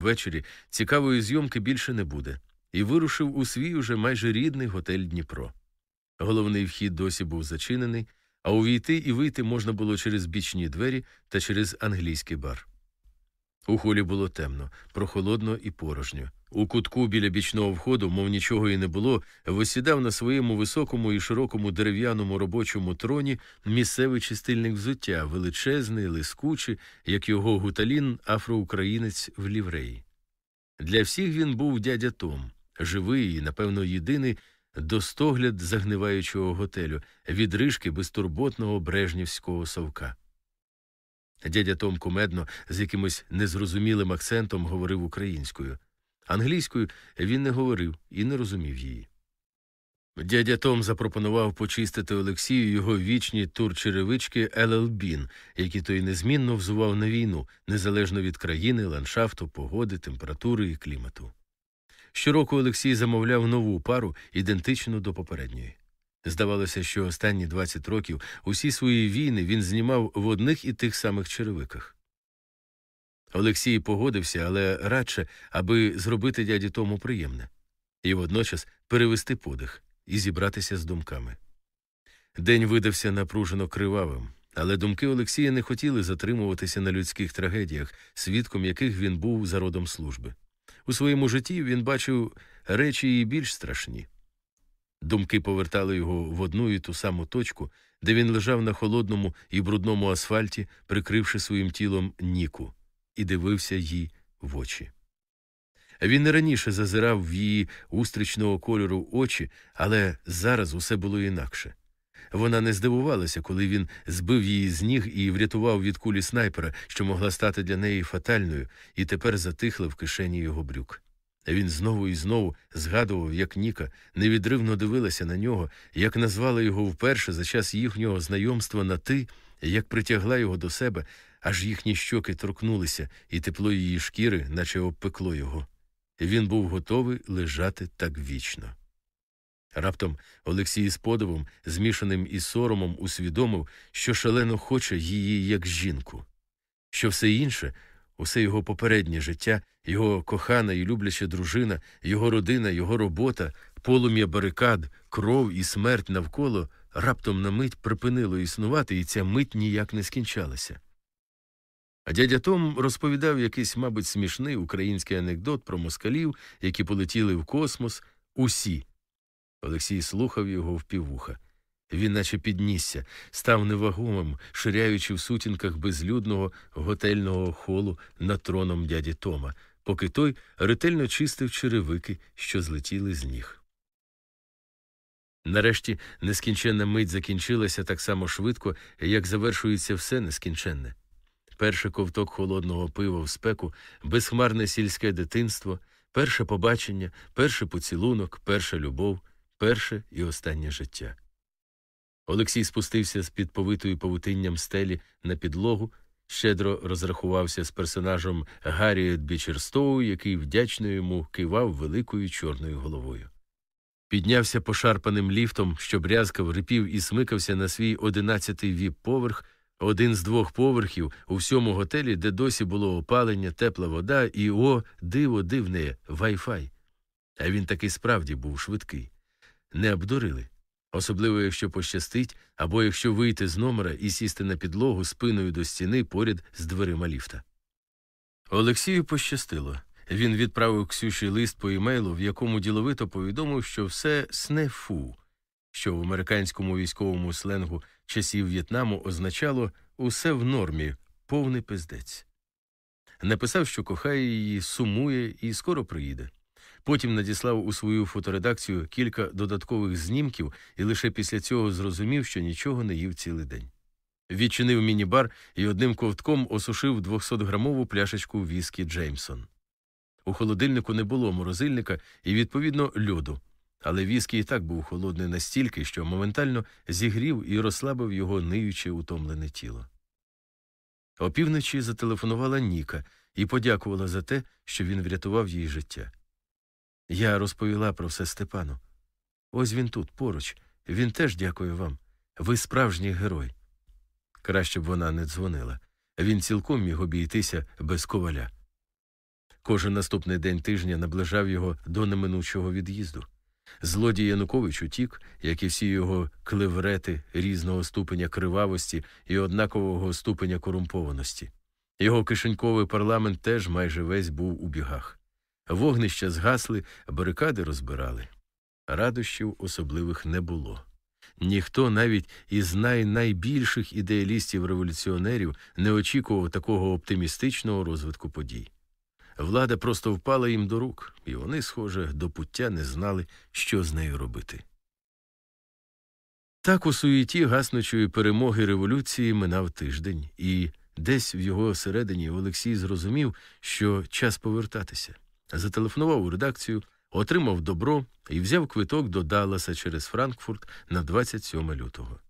Ввечері цікавої зйомки більше не буде, і вирушив у свій уже майже рідний готель Дніпро. Головний вхід досі був зачинений, а увійти і вийти можна було через бічні двері та через англійський бар. У холі було темно, прохолодно і порожньо. У кутку біля бічного входу, мов нічого і не було, висідав на своєму високому і широкому дерев'яному робочому троні місцевий чистильник взуття, величезний, лискучий, як його гуталін, афроукраїнець в лівреї. Для всіх він був дядя Том, живий і, напевно, єдиний достогляд загниваючого готелю, відрижки безтурботного брежнівського совка. Дядя Том кумедно з якимось незрозумілим акцентом говорив українською. Англійською він не говорив і не розумів її. Дядя Том запропонував почистити Олексію його вічні турчеревички Елелбін, які той незмінно взував на війну, незалежно від країни, ландшафту, погоди, температури і клімату. Щороку Олексій замовляв нову пару, ідентичну до попередньої. Здавалося, що останні 20 років усі свої війни він знімав в одних і тих самих черевиках. Олексій погодився, але радше, аби зробити дяді тому приємне, і водночас перевести подих і зібратися з думками. День видався напружено кривавим, але думки Олексія не хотіли затримуватися на людських трагедіях, свідком яких він був за родом служби. У своєму житті він бачив речі і більш страшні. Думки повертали його в одну і ту саму точку, де він лежав на холодному і брудному асфальті, прикривши своїм тілом Ніку, і дивився їй в очі. Він не раніше зазирав в її устрічного кольору очі, але зараз усе було інакше. Вона не здивувалася, коли він збив її з ніг і врятував від кулі снайпера, що могла стати для неї фатальною, і тепер затихла в кишені його брюк. Він знову і знову згадував, як Ніка невідривно дивилася на нього, як назвала його вперше за час їхнього знайомства на ти, як притягла його до себе, аж їхні щоки торкнулися, і тепло її шкіри, наче обпекло його. Він був готовий лежати так вічно. Раптом Олексій з подивом, змішаним із соромом, усвідомив, що шалено хоче її як жінку, що все інше, усе його попереднє життя, його кохана і любляча дружина, його родина, його робота, полум'я барикад, кров і смерть навколо раптом на мить припинило існувати, і ця мить ніяк не скінчалася. А дядя Том розповідав якийсь, мабуть, смішний український анекдот про москалів, які полетіли в космос, усі. Олексій слухав його впівуха. Він наче піднісся, став невагомим, ширяючи в сутінках безлюдного готельного холу над троном дяді Тома, поки той ретельно чистив черевики, що злетіли з ніг. Нарешті нескінченна мить закінчилася так само швидко, як завершується все нескінченне. Перший ковток холодного пива в спеку, безхмарне сільське дитинство, перше побачення, перший поцілунок, перша любов, перше і останнє життя. Олексій спустився з під повитою павутинням стелі на підлогу, щедро розрахувався з персонажем Гаррієт Бічер-Стоу, який вдячно йому кивав великою чорною головою. Піднявся пошарпаним ліфтом, що брязкав, рипів і смикався на свій одинадцятий VIP поверх, один з двох поверхів у всьому готелі, де досі було опалення, тепла вода і о, диво дивне, вай-фай. А він таки справді був швидкий. Не обдурили. Особливо, якщо пощастить, або якщо вийти з номера і сісти на підлогу спиною до стіни поряд з дверима ліфта. Олексію пощастило. Він відправив Ксюші лист по імейлу, в якому діловито повідомив, що все снефу, що в американському військовому сленгу часів В'єтнаму означало усе в нормі, повний пиздець. Написав, що кохає її, сумує і скоро приїде. Потім надіслав у свою фоторедакцію кілька додаткових знімків і лише після цього зрозумів, що нічого не їв цілий день. Відчинив міні-бар і одним ковтком осушив 200-грамову пляшечку віскі Джеймсон. У холодильнику не було морозильника і, відповідно, льоду, але віскі і так був холодний настільки, що моментально зігрів і розслабив його ниюче утомлене тіло. Опівночі зателефонувала Ніка і подякувала за те, що він врятував їй життя. Я розповіла про все Степану. Ось він тут, поруч. Він теж дякує вам. Ви справжній герой. Краще б вона не дзвонила. Він цілком міг обійтися без коваля. Кожен наступний день тижня наближав його до неминучого від'їзду. Злодій Янукович утік, як і всі його клеврети різного ступеня кривавості і однакового ступеня корумпованості. Його кишеньковий парламент теж майже весь був у бігах. Вогнища згасли, барикади розбирали. Радощів особливих не було. Ніхто навіть із най-найбільших ідеалістів революціонерів не очікував такого оптимістичного розвитку подій. Влада просто впала їм до рук, і вони, схоже, до пуття не знали, що з нею робити. Так у суєті гаснучої перемоги революції минав тиждень, і десь в його середині Олексій зрозумів, що час повертатися. Зателефонував у редакцію, отримав добро і взяв квиток до Далласа через Франкфурт на 27 лютого.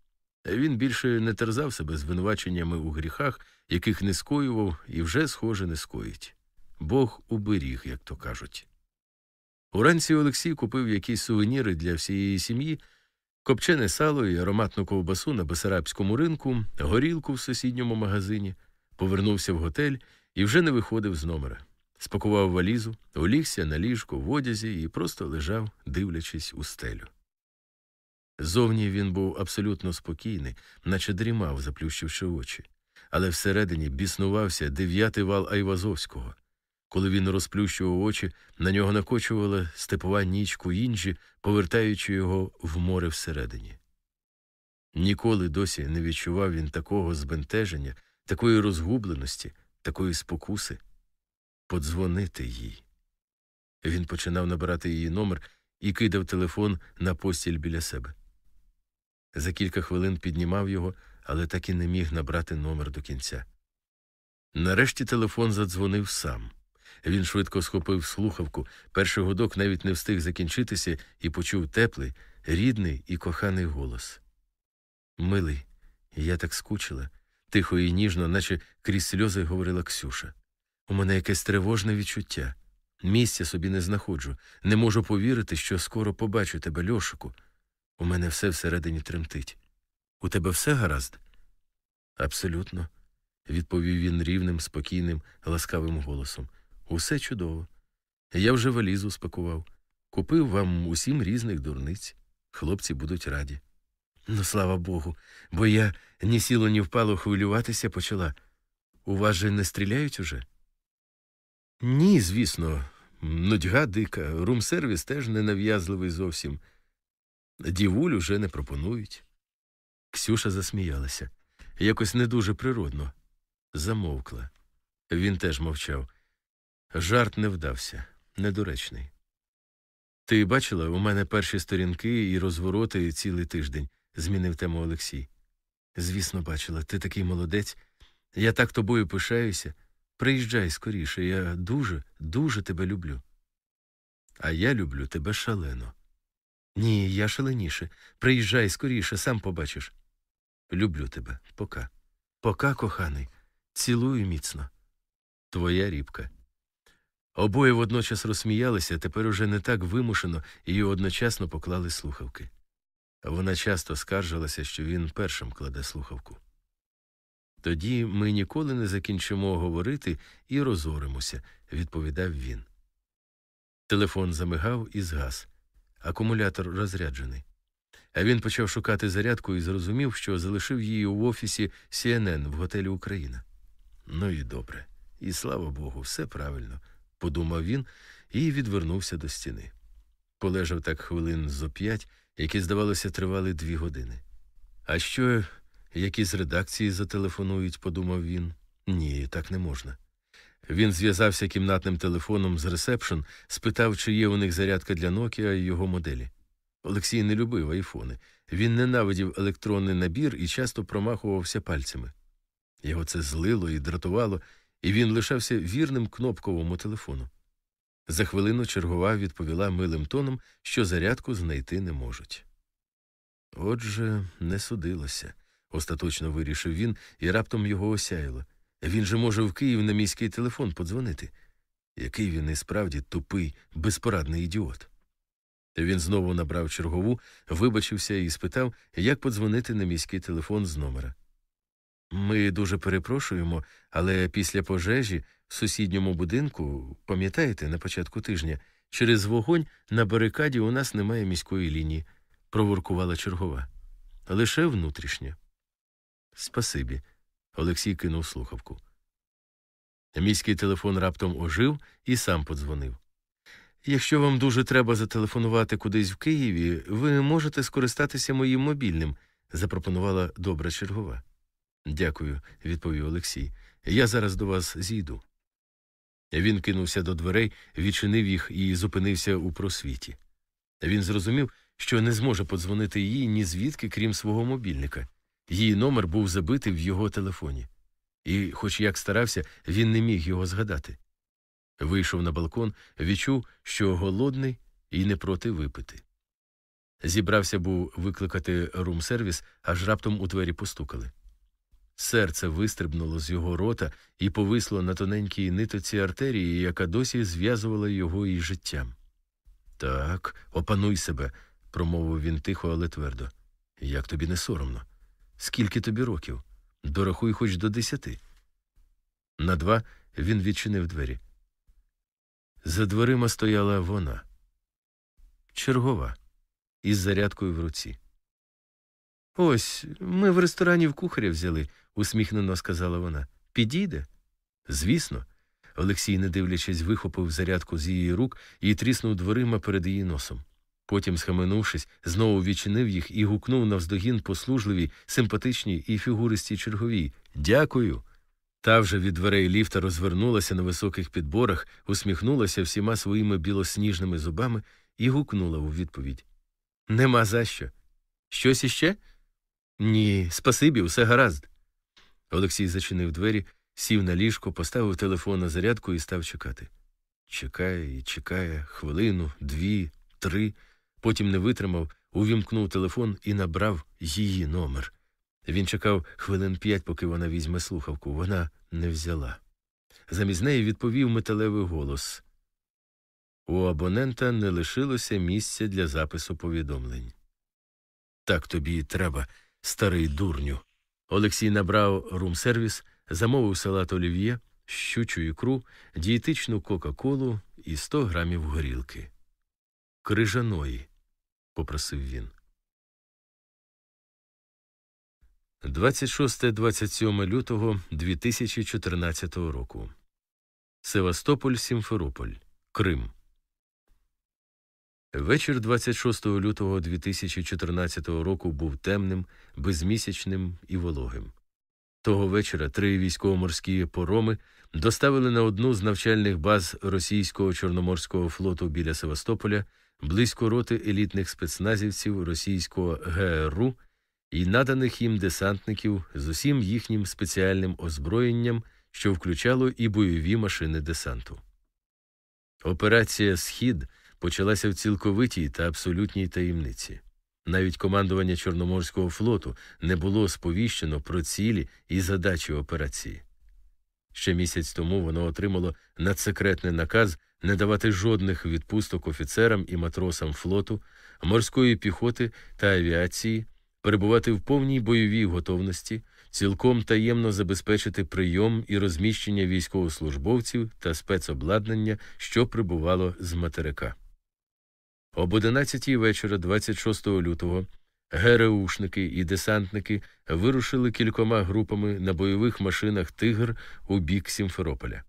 Він більше не терзав себе звинуваченнями у гріхах, яких не скоював і вже, схоже, не скоїть. Бог уберіг, як то кажуть. Уранці Олексій купив якісь сувеніри для всієї сім'ї, копчене сало і ароматну ковбасу на Бесарабському ринку, горілку в сусідньому магазині, повернувся в готель і вже не виходив з номера. Спакував валізу, улігся на ліжку в одязі і просто лежав, дивлячись у стелю. Зовні він був абсолютно спокійний, наче дрімав, заплющивши очі, але всередині біснувався дев'ятий вал Айвазовського. Коли він розплющував очі, на нього накочувала степова ніч куінджі, повертаючи його в море всередині. Ніколи досі не відчував він такого збентеження, такої розгубленості, такої спокуси подзвонити їй. Він починав набирати її номер і кидав телефон на постіль біля себе. За кілька хвилин піднімав його, але так і не міг набрати номер до кінця. Нарешті телефон задзвонив сам. Він швидко схопив слухавку, перший гудок навіть не встиг закінчитися і почув теплий, рідний і коханий голос. Милий, я так скучила, тихо і ніжно, наче крізь сльози говорила Ксюша. У мене якесь тривожне відчуття. Місця собі не знаходжу. Не можу повірити, що скоро побачу тебе, Льошику. У мене все всередині тремтить. У тебе все гаразд? Абсолютно, відповів він рівним, спокійним, ласкавим голосом. Усе чудово. Я вже валізу спакував. Купив вам усім різних дурниць. Хлопці будуть раді. Ну, слава Богу, бо я ні сіло, ні впало хвилюватися почала. У вас же не стріляють уже? Ні, звісно, нудьга дика, румсервіс теж ненав'язливий зовсім. Дівуль уже не пропонують. Ксюша засміялася. Якось не дуже природно. Замовкла. Він теж мовчав. Жарт не вдався, недоречний. Ти бачила, у мене перші сторінки і розвороти цілий тиждень, змінив тему Олексій. Звісно, бачила, ти такий молодець. Я так тобою пишаюся. Приїжджай скоріше, я дуже, дуже тебе люблю. А я люблю тебе шалено. Ні, я шаленіше. Приїжджай скоріше, сам побачиш. Люблю тебе. Пока. Пока, коханий. Цілую міцно. Твоя рібка. Обоє водночас розсміялися, тепер уже не так вимушено і одночасно поклали слухавки. Вона часто скаржилася, що він першим кладе слухавку. Тоді ми ніколи не закінчимо говорити і розоримося, відповідав він. Телефон замигав і згас. Акумулятор розряджений. А він почав шукати зарядку і зрозумів, що залишив її в офісі CNN в готелі Україна. Ну і добре, і слава Богу, все правильно, подумав він і відвернувся до стіни. Полежав так хвилин зо п'ять, які, здавалося, тривали дві години. А що як із редакції зателефонують, подумав він. Ні, так не можна. Він зв'язався кімнатним телефоном з ресепшн, спитав, чи є у них зарядка для Nokia і його моделі. Олексій не любив айфони. Він ненавидів електронний набір і часто промахувався пальцями. Його це злило і дратувало, і він лишався вірним кнопковому телефону. За хвилину чергова відповіла милим тоном, що зарядку знайти не можуть. Отже, не судилося остаточно вирішив він, і раптом його осяяло. Він же може в Київ на міський телефон подзвонити. Який він і справді тупий, безпорадний ідіот. Він знову набрав чергову, вибачився і спитав, як подзвонити на міський телефон з номера. Ми дуже перепрошуємо, але після пожежі в сусідньому будинку, пам'ятаєте, на початку тижня, через вогонь на барикаді у нас немає міської лінії, проворкувала чергова. Лише внутрішня. Спасибі. Олексій кинув слухавку. Міський телефон раптом ожив і сам подзвонив. Якщо вам дуже треба зателефонувати кудись в Києві, ви можете скористатися моїм мобільним, запропонувала добра чергова. Дякую, відповів Олексій. Я зараз до вас зійду. Він кинувся до дверей, відчинив їх і зупинився у просвіті. Він зрозумів, що не зможе подзвонити їй ні звідки, крім свого мобільника. Її номер був забитий в його телефоні. І, хоч як старався, він не міг його згадати. Вийшов на балкон, відчув, що голодний і не проти випити. Зібрався був викликати рум-сервіс, аж раптом у двері постукали. Серце вистрибнуло з його рота і повисло на тоненькій нитоці артерії, яка досі зв'язувала його із життям. Так, опануй себе, промовив він тихо, але твердо. Як тобі не соромно? Скільки тобі років? Дорахуй хоч до десяти. На два він відчинив двері. За дверима стояла вона, чергова, із зарядкою в руці. Ось ми в ресторані в кухаря взяли, усміхнено сказала вона. Підійде? Звісно. Олексій, не дивлячись, вихопив зарядку з її рук і тріснув дверима перед її носом. Потім, схаменувшись, знову відчинив їх і гукнув навздогін послужливій, симпатичній і фігуристій черговій Дякую. Та вже від дверей ліфта розвернулася на високих підборах, усміхнулася всіма своїми білосніжними зубами і гукнула у відповідь Нема за що. Щось іще? Ні, спасибі, усе гаразд. Олексій зачинив двері, сів на ліжко, поставив телефон на зарядку і став чекати. Чекає і чекає хвилину, дві, три. Потім не витримав, увімкнув телефон і набрав її номер. Він чекав хвилин п'ять, поки вона візьме слухавку. Вона не взяла. Замість неї відповів металевий голос У абонента не лишилося місця для запису повідомлень. Так тобі і треба, старий дурню. Олексій набрав рум-сервіс, замовив салат олів'є, щучу ікру, дієтичну кока-колу і 100 грамів горілки. Крижаної, попросив він. 26-27 лютого 2014 року. Севастополь, Сімферополь, Крим. Вечір 26 лютого 2014 року був темним, безмісячним і вологим. Того вечора три військово-морські пороми доставили на одну з навчальних баз російського чорноморського флоту біля Севастополя близько роти елітних спецназівців російського ГРУ і наданих їм десантників з усім їхнім спеціальним озброєнням, що включало і бойові машини десанту. Операція Схід почалася в цілковитій та абсолютній таємниці. Навіть командування Чорноморського флоту не було сповіщено про цілі і задачі операції. Ще місяць тому воно отримало надсекретний наказ не давати жодних відпусток офіцерам і матросам флоту, морської піхоти та авіації, перебувати в повній бойовій готовності, цілком таємно забезпечити прийом і розміщення військовослужбовців та спецобладнання, що прибувало з материка. Об 11 вечора, 26 лютого, ГРУшники і десантники вирушили кількома групами на бойових машинах Тигр у бік Сімферополя.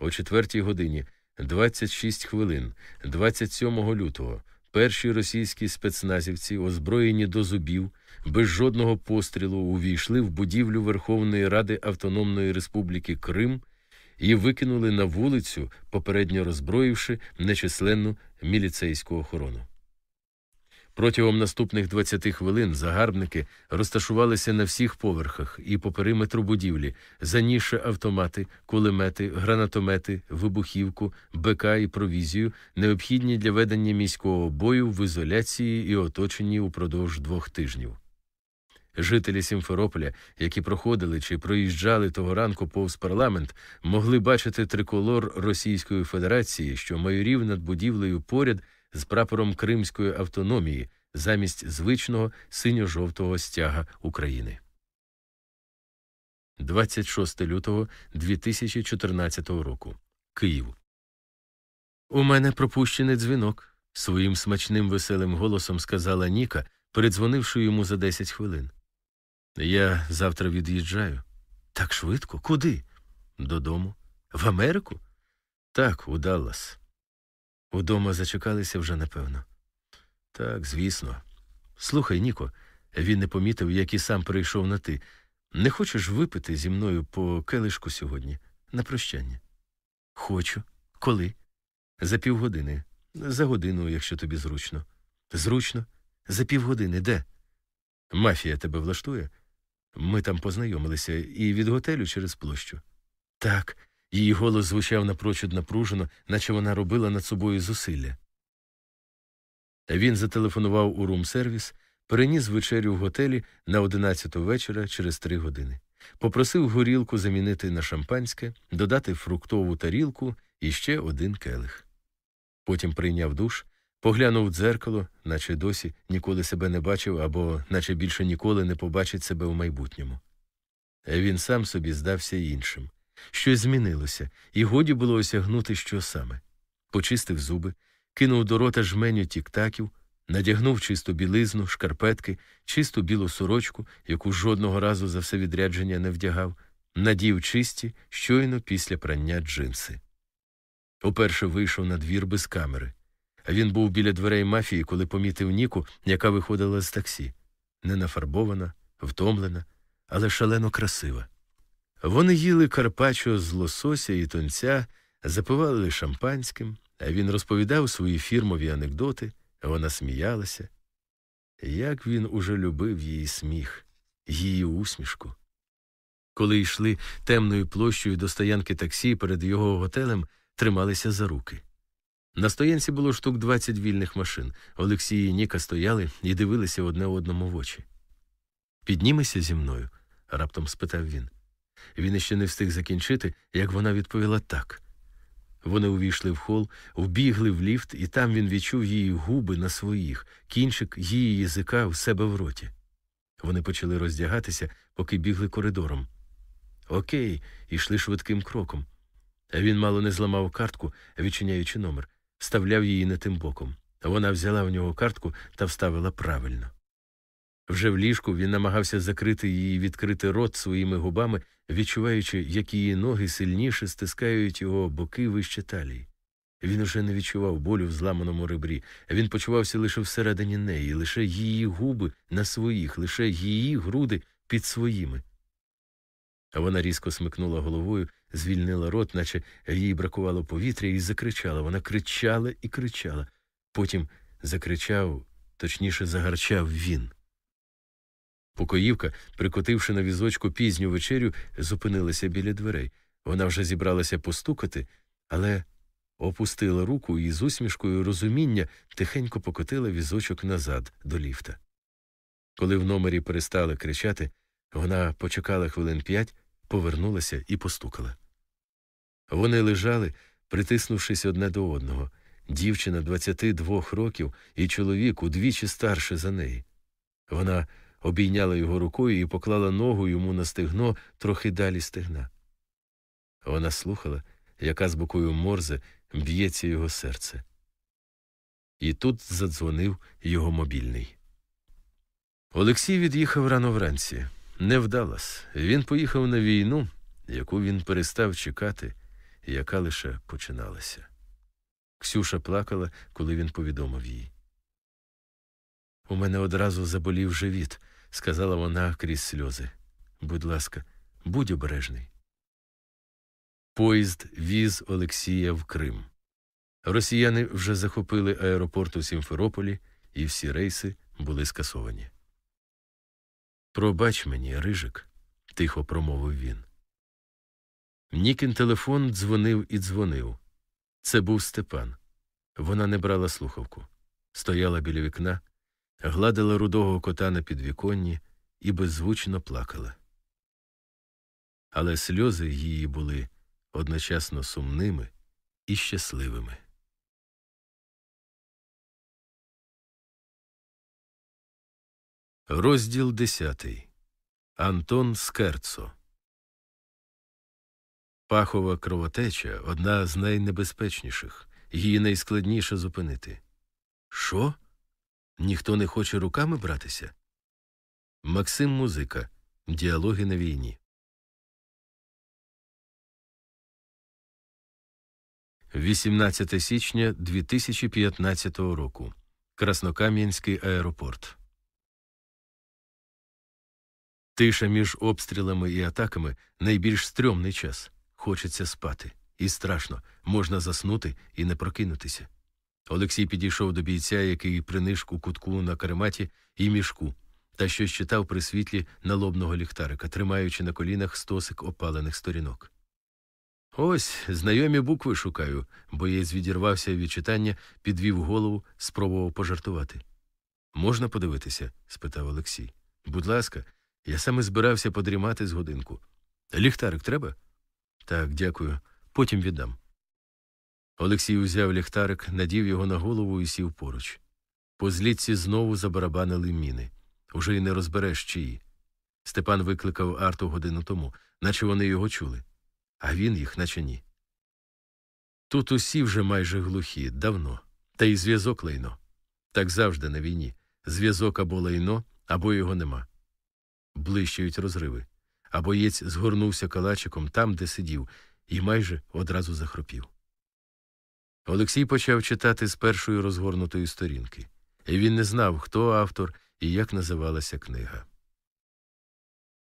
О 4 годині 26 хвилин, 27 лютого, перші російські спецназівці, озброєні до зубів, без жодного пострілу увійшли в будівлю Верховної Ради Автономної Республіки Крим і викинули на вулицю, попередньо роззброївши нечисленну міліцейську охорону. Протягом наступних 20 хвилин загарбники розташувалися на всіх поверхах і по периметру будівлі, занісши автомати, кулемети, гранатомети, вибухівку, БК і провізію, необхідні для ведення міського бою в ізоляції і оточенні упродовж двох тижнів. Жителі Сімферополя, які проходили чи проїжджали того ранку повз парламент, могли бачити триколор Російської Федерації, що майорів над будівлею поряд з прапором Кримської автономії замість звичного синьо-жовтого стяга України. 26 лютого 2014 року. Київ. У мене пропущений дзвінок. Своїм смачним веселим голосом сказала Ніка, передзвонивши йому за 10 хвилин. Я завтра від'їжджаю. Так швидко? Куди? Додому. В Америку? Так, у Даллас. Удома зачекалися вже напевно. Так, звісно. Слухай, Ніко, він не помітив, як і сам перейшов на ти. Не хочеш випити зі мною по келишку сьогодні на прощання? Хочу. Коли? За півгодини. За годину, якщо тобі зручно. Зручно? За півгодини де? Мафія тебе влаштує? Ми там познайомилися і від готелю через площу. Так, її голос звучав напрочуд напружено, наче вона робила над собою зусилля. Він зателефонував у рум-сервіс, переніс вечерю в готелі на одинадцяту вечора через три години. Попросив горілку замінити на шампанське, додати фруктову тарілку і ще один келих. Потім прийняв душ, поглянув в дзеркало, наче досі ніколи себе не бачив або наче більше ніколи не побачить себе в майбутньому. Він сам собі здався іншим. Щось змінилося, і годі було осягнути, що саме. Почистив зуби, кинув до рота жменю тіктаків, надягнув чисту білизну, шкарпетки, чисту білу сорочку, яку жодного разу за все відрядження не вдягав, надів чисті, щойно після прання джинси. Уперше вийшов на двір без камери. А він був біля дверей мафії, коли помітив Ніку, яка виходила з таксі. Не нафарбована, втомлена, але шалено красива. Вони їли карпачо з лосося і тонця, запивали шампанським, а він розповідав свої фірмові анекдоти, вона сміялася. Як він уже любив її сміх, її усмішку. Коли йшли темною площею до стоянки таксі перед його готелем, трималися за руки. На стоянці було штук 20 вільних машин. Олексій і Ніка стояли і дивилися одне одному в очі. Піднімися зі мною? раптом спитав він. Він іще не встиг закінчити, як вона відповіла так. Вони увійшли в хол, вбігли в ліфт, і там він відчув її губи на своїх, кінчик її язика в себе в роті. Вони почали роздягатися, поки бігли коридором. Окей, йшли швидким кроком. Він мало не зламав картку, відчиняючи номер, вставляв її не тим боком. Вона взяла в нього картку та вставила правильно. Вже в ліжку він намагався закрити її відкрити рот своїми губами, відчуваючи, як її ноги сильніше стискають його боки вище талії. Він уже не відчував болю в зламаному ребрі, він почувався лише всередині неї, лише її губи на своїх, лише її груди під своїми. Вона різко смикнула головою, звільнила рот, наче їй бракувало повітря, і закричала. Вона кричала і кричала. Потім закричав, точніше, загарчав він. Покоївка, прикотивши на візочку пізню вечерю, зупинилася біля дверей. Вона вже зібралася постукати, але опустила руку і з усмішкою розуміння тихенько покотила візочок назад до ліфта. Коли в номері перестали кричати, вона почекала хвилин п'ять, повернулася і постукала. Вони лежали, притиснувшись одне до одного дівчина 22 років і чоловік удвічі старше за неї. Вона обійняла його рукою і поклала ногу йому на стегно трохи далі стегна. Вона слухала, яка з бокою морзе б'ється його серце. І тут задзвонив його мобільний. Олексій від'їхав рано вранці. Не вдалось. Він поїхав на війну, яку він перестав чекати, яка лише починалася. Ксюша плакала, коли він повідомив їй. У мене одразу заболів живіт, сказала вона крізь сльози. Будь ласка, будь обережний. Поїзд віз Олексія в Крим. Росіяни вже захопили аеропорт у Сімферополі, і всі рейси були скасовані. Пробач мені, Рижик, тихо промовив він. Нікін телефон дзвонив і дзвонив. Це був Степан. Вона не брала слухавку, стояла біля вікна, гладила рудого кота на підвіконні і беззвучно плакала. Але сльози її були одночасно сумними і щасливими. Розділ десятий Антон Скерцо Пахова кровотеча одна з найнебезпечніших, її найскладніше зупинити. Що? Ніхто не хоче руками братися? Максим Музика. Діалоги на війні. 18 січня 2015 року. Краснокам'янський аеропорт. Тиша між обстрілами і атаками найбільш стрьомний час. Хочеться спати. І страшно, можна заснути і не прокинутися. Олексій підійшов до бійця, який принишк у кутку на карематі і мішку, та щось читав при світлі налобного ліхтарика, тримаючи на колінах стосик опалених сторінок. Ось знайомі букви шукаю. Боєць відірвався від читання, підвів голову, спробував пожартувати. Можна подивитися? спитав Олексій. Будь ласка, я саме збирався подрімати з годинку. Ліхтарик треба? Так, дякую. Потім віддам. Олексій узяв ліхтарик, надів його на голову і сів поруч. По злітці знову забарабанили міни. Уже й не розбереш чиї. Степан викликав Арту годину тому, наче вони його чули, а він їх, наче ні. Тут усі вже майже глухі, давно, та й зв'язок лайно. Так завжди на війні. Зв'язок або лайно, або його нема. Блищають розриви. А боєць згорнувся калачиком там, де сидів, і майже одразу захропів. Олексій почав читати з першої розгорнутої сторінки, і він не знав, хто автор і як називалася книга.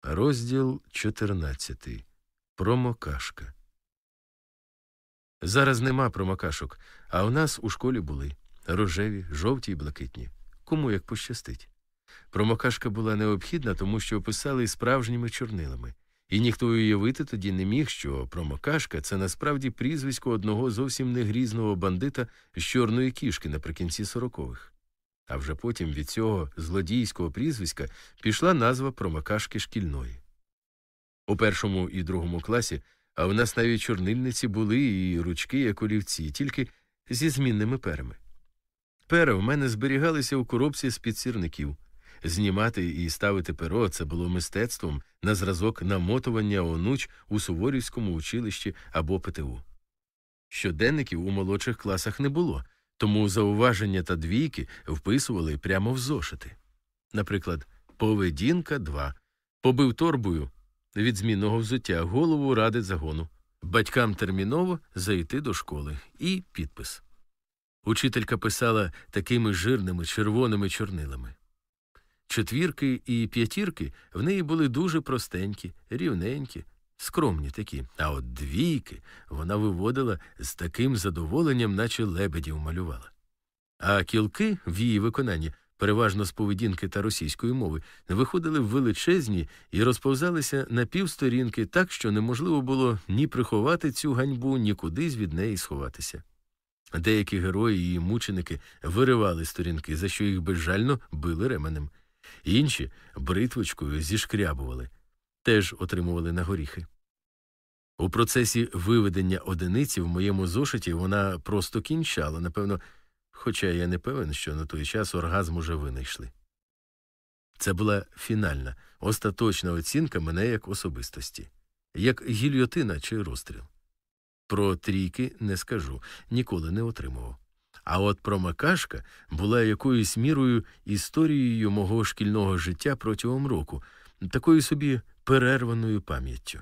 Розділ 14. Промокашка. Зараз нема промокашок, а у нас у школі були рожеві, жовті й блакитні. Кому як пощастить. Промокашка була необхідна, тому що описали справжніми чорнилами. І ніхто уявити тоді не міг, що промокашка це насправді прізвисько одного зовсім негрізного бандита з чорної кішки наприкінці сорокових. А вже потім від цього злодійського прізвиська пішла назва промокашки шкільної. У першому і другому класі, а в нас навіть чорнильниці були і ручки, як олівці, тільки зі змінними перами. Пера в мене зберігалися у коробці з під сірників. Знімати і ставити перо це було мистецтвом на зразок намотування онуч у Суворівському училищі або ПТУ. Щоденників у молодших класах не було, тому зауваження та двійки вписували прямо в зошити. Наприклад, поведінка 2. побив торбою від змінного взуття голову ради загону, батькам терміново зайти до школи і підпис. Учителька писала такими жирними червоними чорнилами. Четвірки і п'ятірки в неї були дуже простенькі, рівненькі, скромні такі, а от двійки вона виводила з таким задоволенням, наче лебедів малювала. А кілки в її виконанні, переважно з поведінки та російської мови, виходили величезні і розповзалися на півсторінки так, що неможливо було ні приховати цю ганьбу, ні кудись від неї сховатися. Деякі герої і мученики виривали сторінки, за що їх безжально били ременем. Інші бритвочкою зішкрябували, теж отримували на горіхи. У процесі виведення одиниці в моєму зошиті вона просто кінчала, напевно, хоча я не певен, що на той час оргазм уже винайшли. Це була фінальна, остаточна оцінка мене як особистості, як гільйотина чи розстріл. Про трійки не скажу, ніколи не отримував. А от промакашка була якоюсь мірою історією мого шкільного життя протягом року, такою собі перерваною пам'яттю.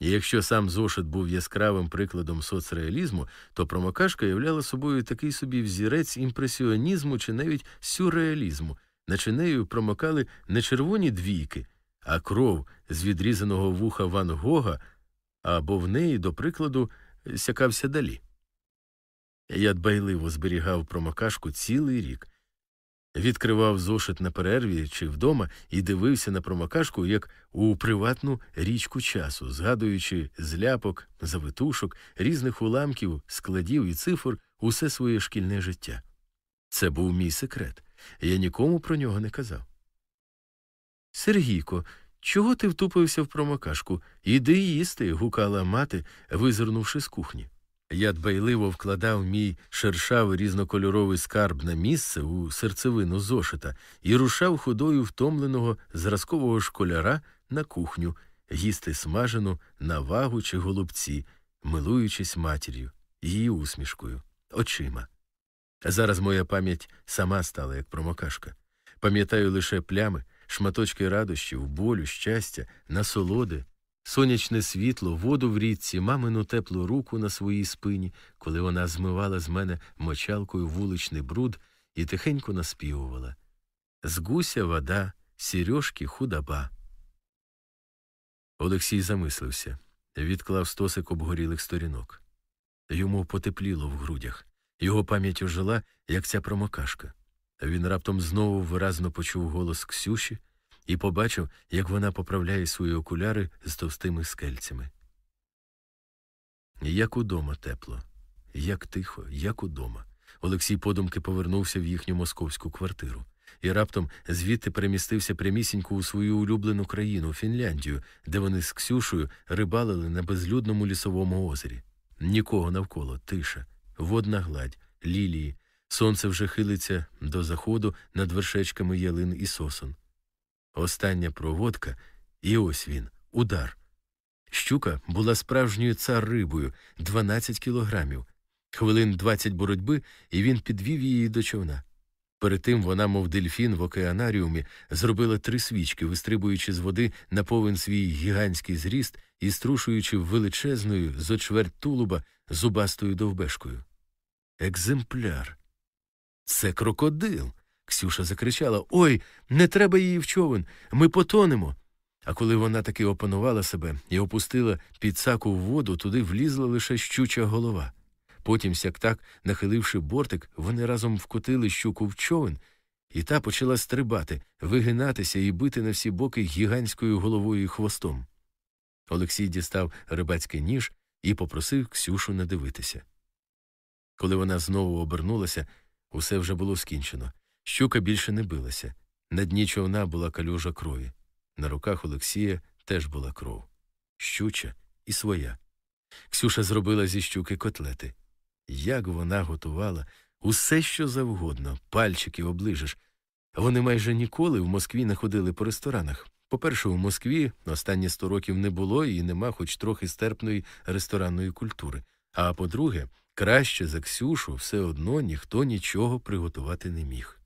І якщо сам зошит був яскравим прикладом соцреалізму, то промокашка являла собою такий собі взірець імпресіонізму чи навіть сюрреалізму, наче нею промокали не червоні двійки, а кров з відрізаного вуха Ван Гога, або в неї, до прикладу, сякався далі. Я дбайливо зберігав промокашку цілий рік, відкривав зошит на перерві чи вдома і дивився на промокашку як у приватну річку часу, згадуючи зляпок, завитушок, різних уламків, складів і цифр усе своє шкільне життя. Це був мій секрет. Я нікому про нього не казав. Сергійко, чого ти втупився в промокашку? Іди їсти. гукала мати, визирнувши з кухні. Я дбайливо вкладав мій шершавий різнокольоровий скарб на місце у серцевину зошита і рушав ходою втомленого зразкового школяра на кухню, їсти смажену навагу чи голубці, милуючись матір'ю, її усмішкою, очима. Зараз моя пам'ять сама стала як промокашка. Пам'ятаю лише плями, шматочки радощів, болю, щастя, насолоди, сонячне світло, воду в річці, мамину теплу руку на своїй спині, коли вона змивала з мене мочалкою вуличний бруд і тихенько наспівувала З гуся вода, сірьошки худоба. Олексій замислився, відклав стосик обгорілих сторінок. Йому потепліло в грудях. Його пам'ять ожила, як ця промокашка. Він раптом знову виразно почув голос Ксюші і побачив, як вона поправляє свої окуляри з товстими скельцями. Як удома тепло, як тихо, як удома. Олексій подумки повернувся в їхню московську квартиру і раптом звідти перемістився прямісінько у свою улюблену країну, Фінляндію, де вони з Ксюшею рибалили на безлюдному лісовому озері. Нікого навколо, тиша, водна гладь, лілії. Сонце вже хилиться до заходу над вершечками ялин і сосон. Остання проводка, і ось він удар. Щука була справжньою цар рибою 12 кілограмів. Хвилин 20 боротьби, і він підвів її до човна. Перед тим вона, мов дельфін в океанаріумі, зробила три свічки, вистрибуючи з води на повен свій гігантський зріст і струшуючи величезною з очверть тулуба зубастою довбешкою. Екземпляр. Це крокодил. Ксюша закричала Ой, не треба її в човен. Ми потонемо. А коли вона таки опанувала себе і опустила під саку в воду, туди влізла лише щуча голова. Потім, сяк так, нахиливши бортик, вони разом вкотили щуку в човен, і та почала стрибати, вигинатися і бити на всі боки гігантською головою і хвостом. Олексій дістав рибацький ніж і попросив Ксюшу не дивитися. Коли вона знову обернулася, усе вже було скінчено. Щука більше не билася. На дні човна була калюжа крові. На руках Олексія теж була кров. Щуча і своя. Ксюша зробила зі щуки котлети. Як вона готувала усе, що завгодно, пальчики оближеш. Вони майже ніколи в Москві не ходили по ресторанах. По-перше, у Москві останні сто років не було і нема хоч трохи стерпної ресторанної культури. А по-друге, краще за Ксюшу все одно ніхто нічого приготувати не міг.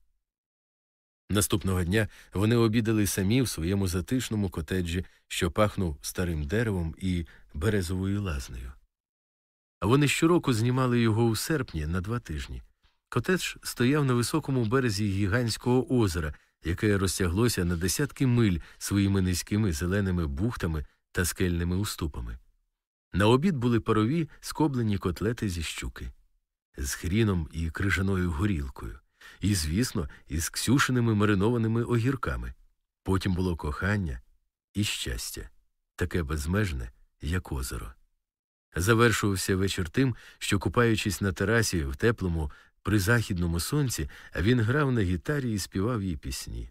Наступного дня вони обідали самі в своєму затишному котеджі, що пахнув старим деревом і березовою лазнею. Вони щороку знімали його у серпні на два тижні. Котедж стояв на високому березі гігантського озера, яке розтяглося на десятки миль своїми низькими зеленими бухтами та скельними уступами. На обід були парові скоблені котлети зі щуки, з хріном і крижаною горілкою, і, звісно, із ксюшиними маринованими огірками. Потім було кохання і щастя, таке безмежне, як озеро. Завершувався вечір тим, що, купаючись на терасі в теплому, призахідному сонці, він грав на гітарі і співав їй пісні.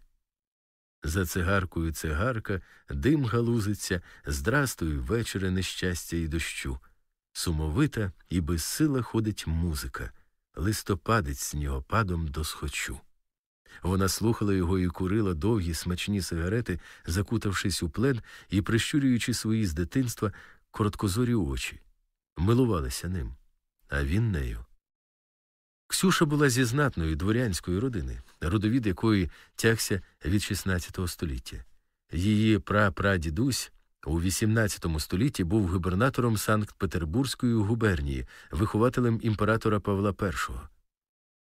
За цигаркою цигарка, дим галузиться, здрастуй вечере нещастя і дощу. Сумовита і безсила ходить музика, листопадець снігопадом досхочу. Вона слухала його і курила довгі смачні сигарети, закутавшись у плед і прищурюючи свої з дитинства короткозорі очі милувалися ним, а він нею. Ксюша була зі знатної дворянської родини, родовід якої тягся від XVI століття. Її прапрадідусь у XVIII столітті був губернатором Санкт Петербурзької губернії, вихователем імператора Павла І.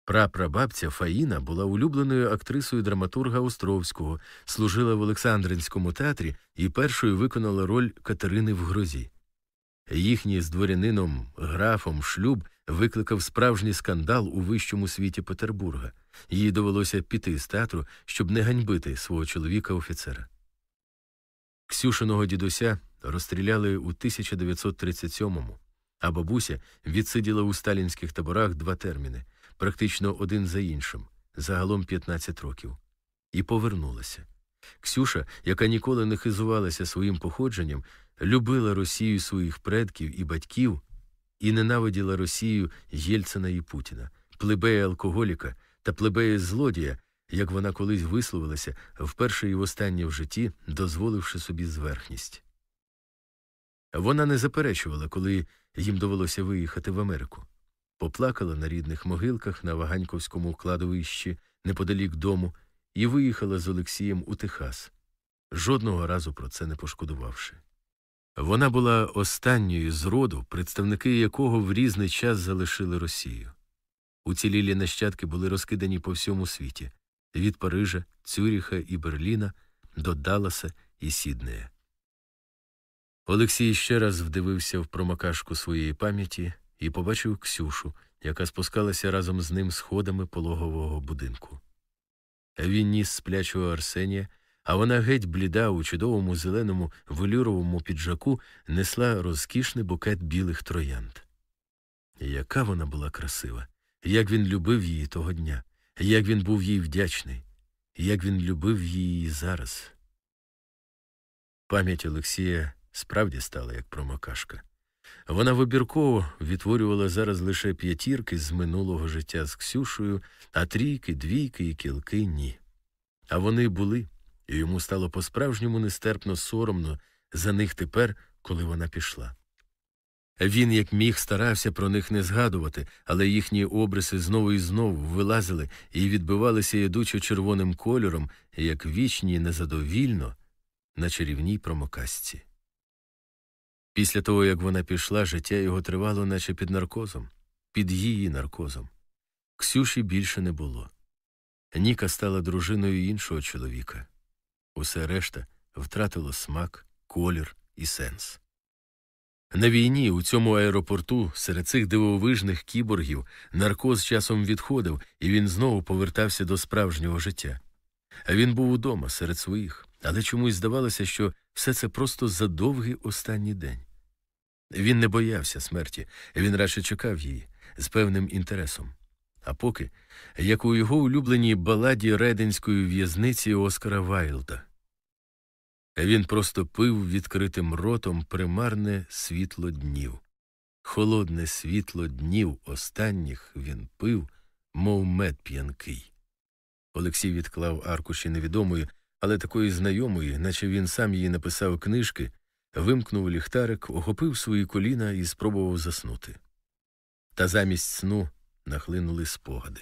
Прапрабабця Фаїна була улюбленою актрисою драматурга Островського, служила в Олександринському театрі і першою виконала роль Катерини в грозі. Їхній з дворянином графом шлюб викликав справжній скандал у вищому світі Петербурга. Їй довелося піти з театру, щоб не ганьбити свого чоловіка офіцера. Ксюшиного дідуся розстріляли у 1937-му, а бабуся відсиділа у сталінських таборах два терміни, практично один за іншим, загалом 15 років, і повернулася. Ксюша, яка ніколи не хизувалася своїм походженням, любила Росію своїх предків і батьків і ненавиділа Росію Єльцина і Путіна, плебея алкоголіка та плебея злодія, як вона колись висловилася вперше і востаннє в житті, дозволивши собі зверхність. Вона не заперечувала, коли їм довелося виїхати в Америку. Поплакала на рідних могилках на Ваганьковському кладовищі неподалік дому і виїхала з Олексієм у Техас, жодного разу про це не пошкодувавши. Вона була останньою з роду, представники якого в різний час залишили Росію. Уцілілі нащадки були розкидані по всьому світі від Парижа, Цюріха і Берліна до Далласа і Сіднея. Олексій ще раз вдивився в промокашку своєї пам'яті і побачив Ксюшу, яка спускалася разом з ним сходами пологового будинку. Він ніс сплячого Арсенія, а вона геть бліда у чудовому зеленому велюровому піджаку несла розкішний букет білих троянд. Яка вона була красива, як він любив її того дня, як він був їй вдячний, як він любив її зараз. Пам'ять Олексія справді стала як промокашка. Вона вибірково відтворювала зараз лише п'ятірки з минулого життя з Ксюшею, а трійки, двійки і кілки ні. А вони були, і йому стало по-справжньому нестерпно соромно за них тепер, коли вона пішла. Він, як міг, старався про них не згадувати, але їхні обриси знову і знову вилазили і відбивалися ядучо червоним кольором, як вічні незадовільно на чарівній промокасці. Після того, як вона пішла, життя його тривало, наче під наркозом, під її наркозом. Ксюші більше не було. Ніка стала дружиною іншого чоловіка. Усе решта втратило смак, колір і сенс. На війні, у цьому аеропорту, серед цих дивовижних кіборгів, наркоз часом відходив, і він знову повертався до справжнього життя. А він був удома серед своїх, але чомусь здавалося, що все це просто за довгий останній день. Він не боявся смерті, він радше чекав її з певним інтересом. А поки, як у його улюбленій баладі реденської в'язниці Оскара Вайлда. Він просто пив відкритим ротом примарне світло днів. Холодне світло днів останніх він пив, мов мед п'янкий. Олексій відклав аркуші невідомої, але такої знайомої, наче він сам її написав книжки, вимкнув ліхтарик, охопив свої коліна і спробував заснути. Та замість сну нахлинули спогади.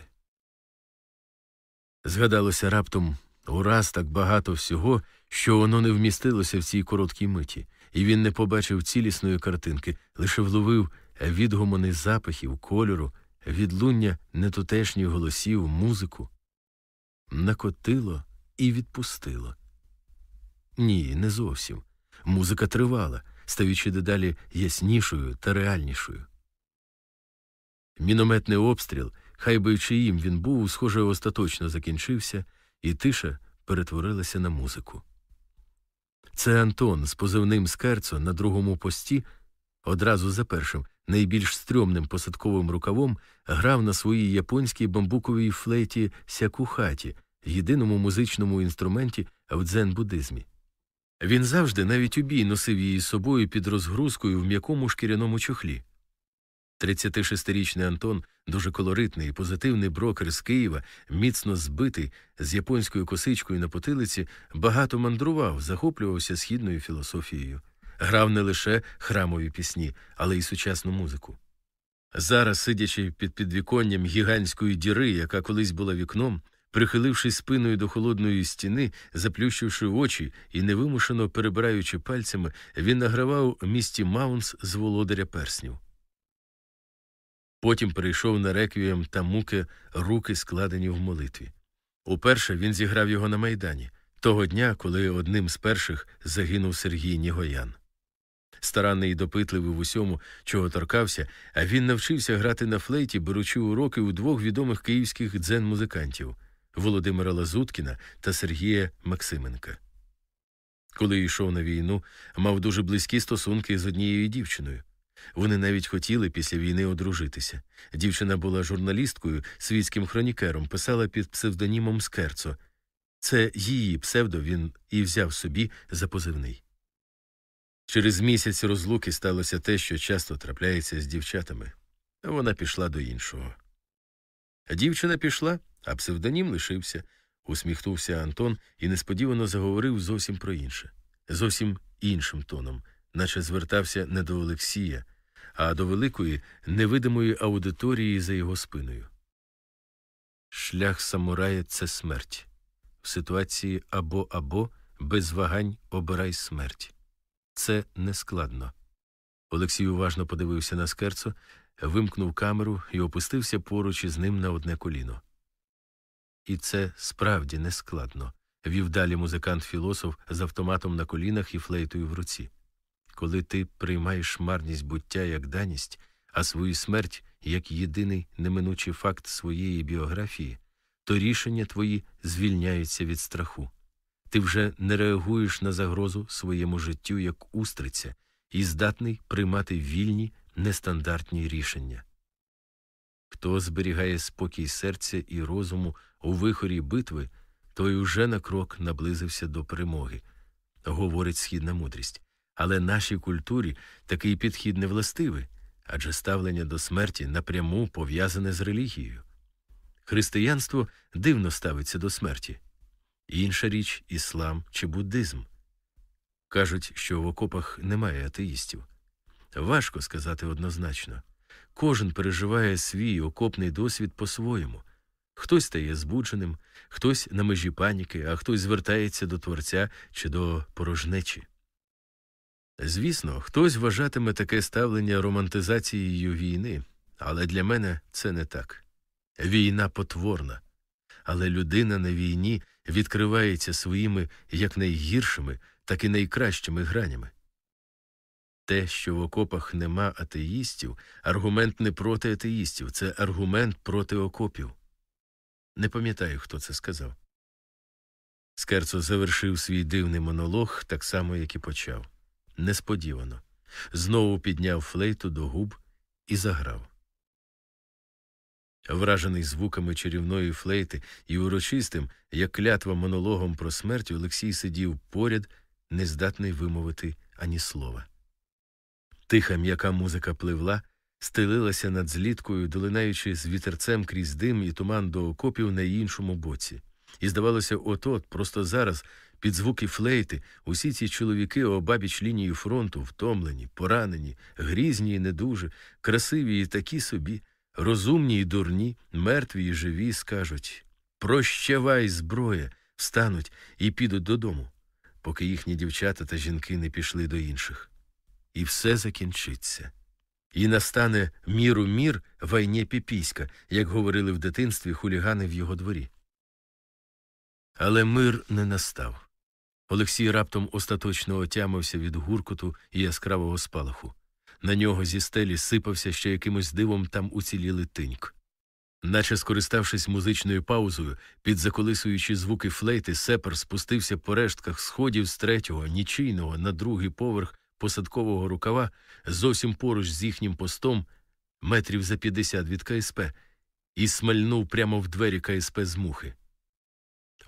Згадалося раптом ураз так багато всього, що воно не вмістилося в цій короткій миті, і він не побачив цілісної картинки, лише вловив відгомони запахів, кольору, відлуння нетутешніх голосів, музику. Накотило і відпустило. Ні, не зовсім. Музика тривала, стаючи дедалі яснішою та реальнішою. Мінометний обстріл, хай би чиїм він був, схоже, остаточно закінчився, і тиша перетворилася на музику. Це Антон з позивним скерцо на другому пості, одразу за першим, найбільш стрьомним посадковим рукавом, грав на своїй японській бамбуковій флейті сякухаті, єдиному музичному інструменті в дзен-буддизмі. Він завжди навіть у бій носив її з собою під розгрузкою в м'якому шкіряному чохлі. 36-річний Антон, дуже колоритний і позитивний брокер з Києва, міцно збитий, з японською косичкою на потилиці, багато мандрував, захоплювався східною філософією, грав не лише храмові пісні, але й сучасну музику. Зараз, сидячи під підвіконням гігантської діри, яка колись була вікном, прихилившись спиною до холодної стіни, заплющивши очі і невимушено перебираючи пальцями, він награвав місті Маунс з володаря перснів. Потім перейшов на реквієм та муки руки, складені в молитві. Уперше він зіграв його на майдані, того дня, коли одним з перших загинув Сергій Нігоян. Старанний і допитливий в усьому, чого торкався, а він навчився грати на флейті, беручи уроки у двох відомих київських дзен-музикантів Володимира Лазуткіна та Сергія Максименка. Коли йшов на війну, мав дуже близькі стосунки з однією дівчиною. Вони навіть хотіли після війни одружитися. Дівчина була журналісткою, світським хронікером, писала під псевдонімом Скерцо. Це її псевдо він і взяв собі за позивний. Через місяць розлуки сталося те, що часто трапляється з дівчатами. Вона пішла до іншого. Дівчина пішла, а псевдонім лишився, усміхнувся Антон і несподівано заговорив зовсім про інше, зовсім іншим тоном, наче звертався не до Олексія, а до великої невидимої аудиторії за його спиною. Шлях самурая це смерть. В ситуації або або без вагань обирай смерть. Це нескладно. Олексій уважно подивився на скерцо, вимкнув камеру і опустився поруч із ним на одне коліно. І це справді нескладно, вів далі музикант філософ з автоматом на колінах і флейтою в руці. Коли ти приймаєш марність буття як даність, а свою смерть як єдиний неминучий факт своєї біографії, то рішення твої звільняються від страху. Ти вже не реагуєш на загрозу своєму життю як устриця і здатний приймати вільні, нестандартні рішення. Хто зберігає спокій серця і розуму у вихорі битви, той уже на крок наблизився до перемоги, говорить східна мудрість. Але нашій культурі такий підхід не властивий, адже ставлення до смерті напряму пов'язане з релігією. Християнство дивно ставиться до смерті. Інша річ іслам чи буддизм. Кажуть, що в окопах немає атеїстів. Важко сказати однозначно. Кожен переживає свій окопний досвід по-своєму. Хтось стає збудженим, хтось на межі паніки, а хтось звертається до творця чи до порожнечі. Звісно, хтось вважатиме таке ставлення романтизацією війни, але для мене це не так. Війна потворна, але людина на війні відкривається своїми як найгіршими, так і найкращими гранями. Те, що в окопах нема атеїстів, аргумент не проти атеїстів, це аргумент проти окопів. Не пам'ятаю, хто це сказав. Скерцо завершив свій дивний монолог так само, як і почав. Несподівано. Знову підняв флейту до губ і заграв. Вражений звуками чарівної флейти і урочистим, як клятва монологом про смерть, Олексій сидів поряд, нездатний вимовити ані слова. Тиха м'яка музика пливла, стелилася над зліткою, долинаючи з вітерцем крізь дим і туман до окопів на іншому боці. І здавалося, от от, просто зараз, під звуки флейти, усі ці чоловіки обабіч лінії фронту, втомлені, поранені, грізні і недужі, красиві і такі собі, розумні і дурні, мертві і живі, скажуть Прощавай, зброя, встануть і підуть додому, поки їхні дівчата та жінки не пішли до інших. І все закінчиться. І настане міру мір вайне піпіська, як говорили в дитинстві хулігани в його дворі. Але мир не настав. Олексій раптом остаточно отямився від гуркоту і яскравого спалаху. На нього зі стелі сипався ще якимось дивом там уцілілий тиньк. Наче скориставшись музичною паузою, під заколисуючи звуки флейти, сепер спустився по рештках сходів з третього, нічийного на другий поверх посадкового рукава, зовсім поруч з їхнім постом, метрів за 50 від КСП, і смальнув прямо в двері КСП з мухи.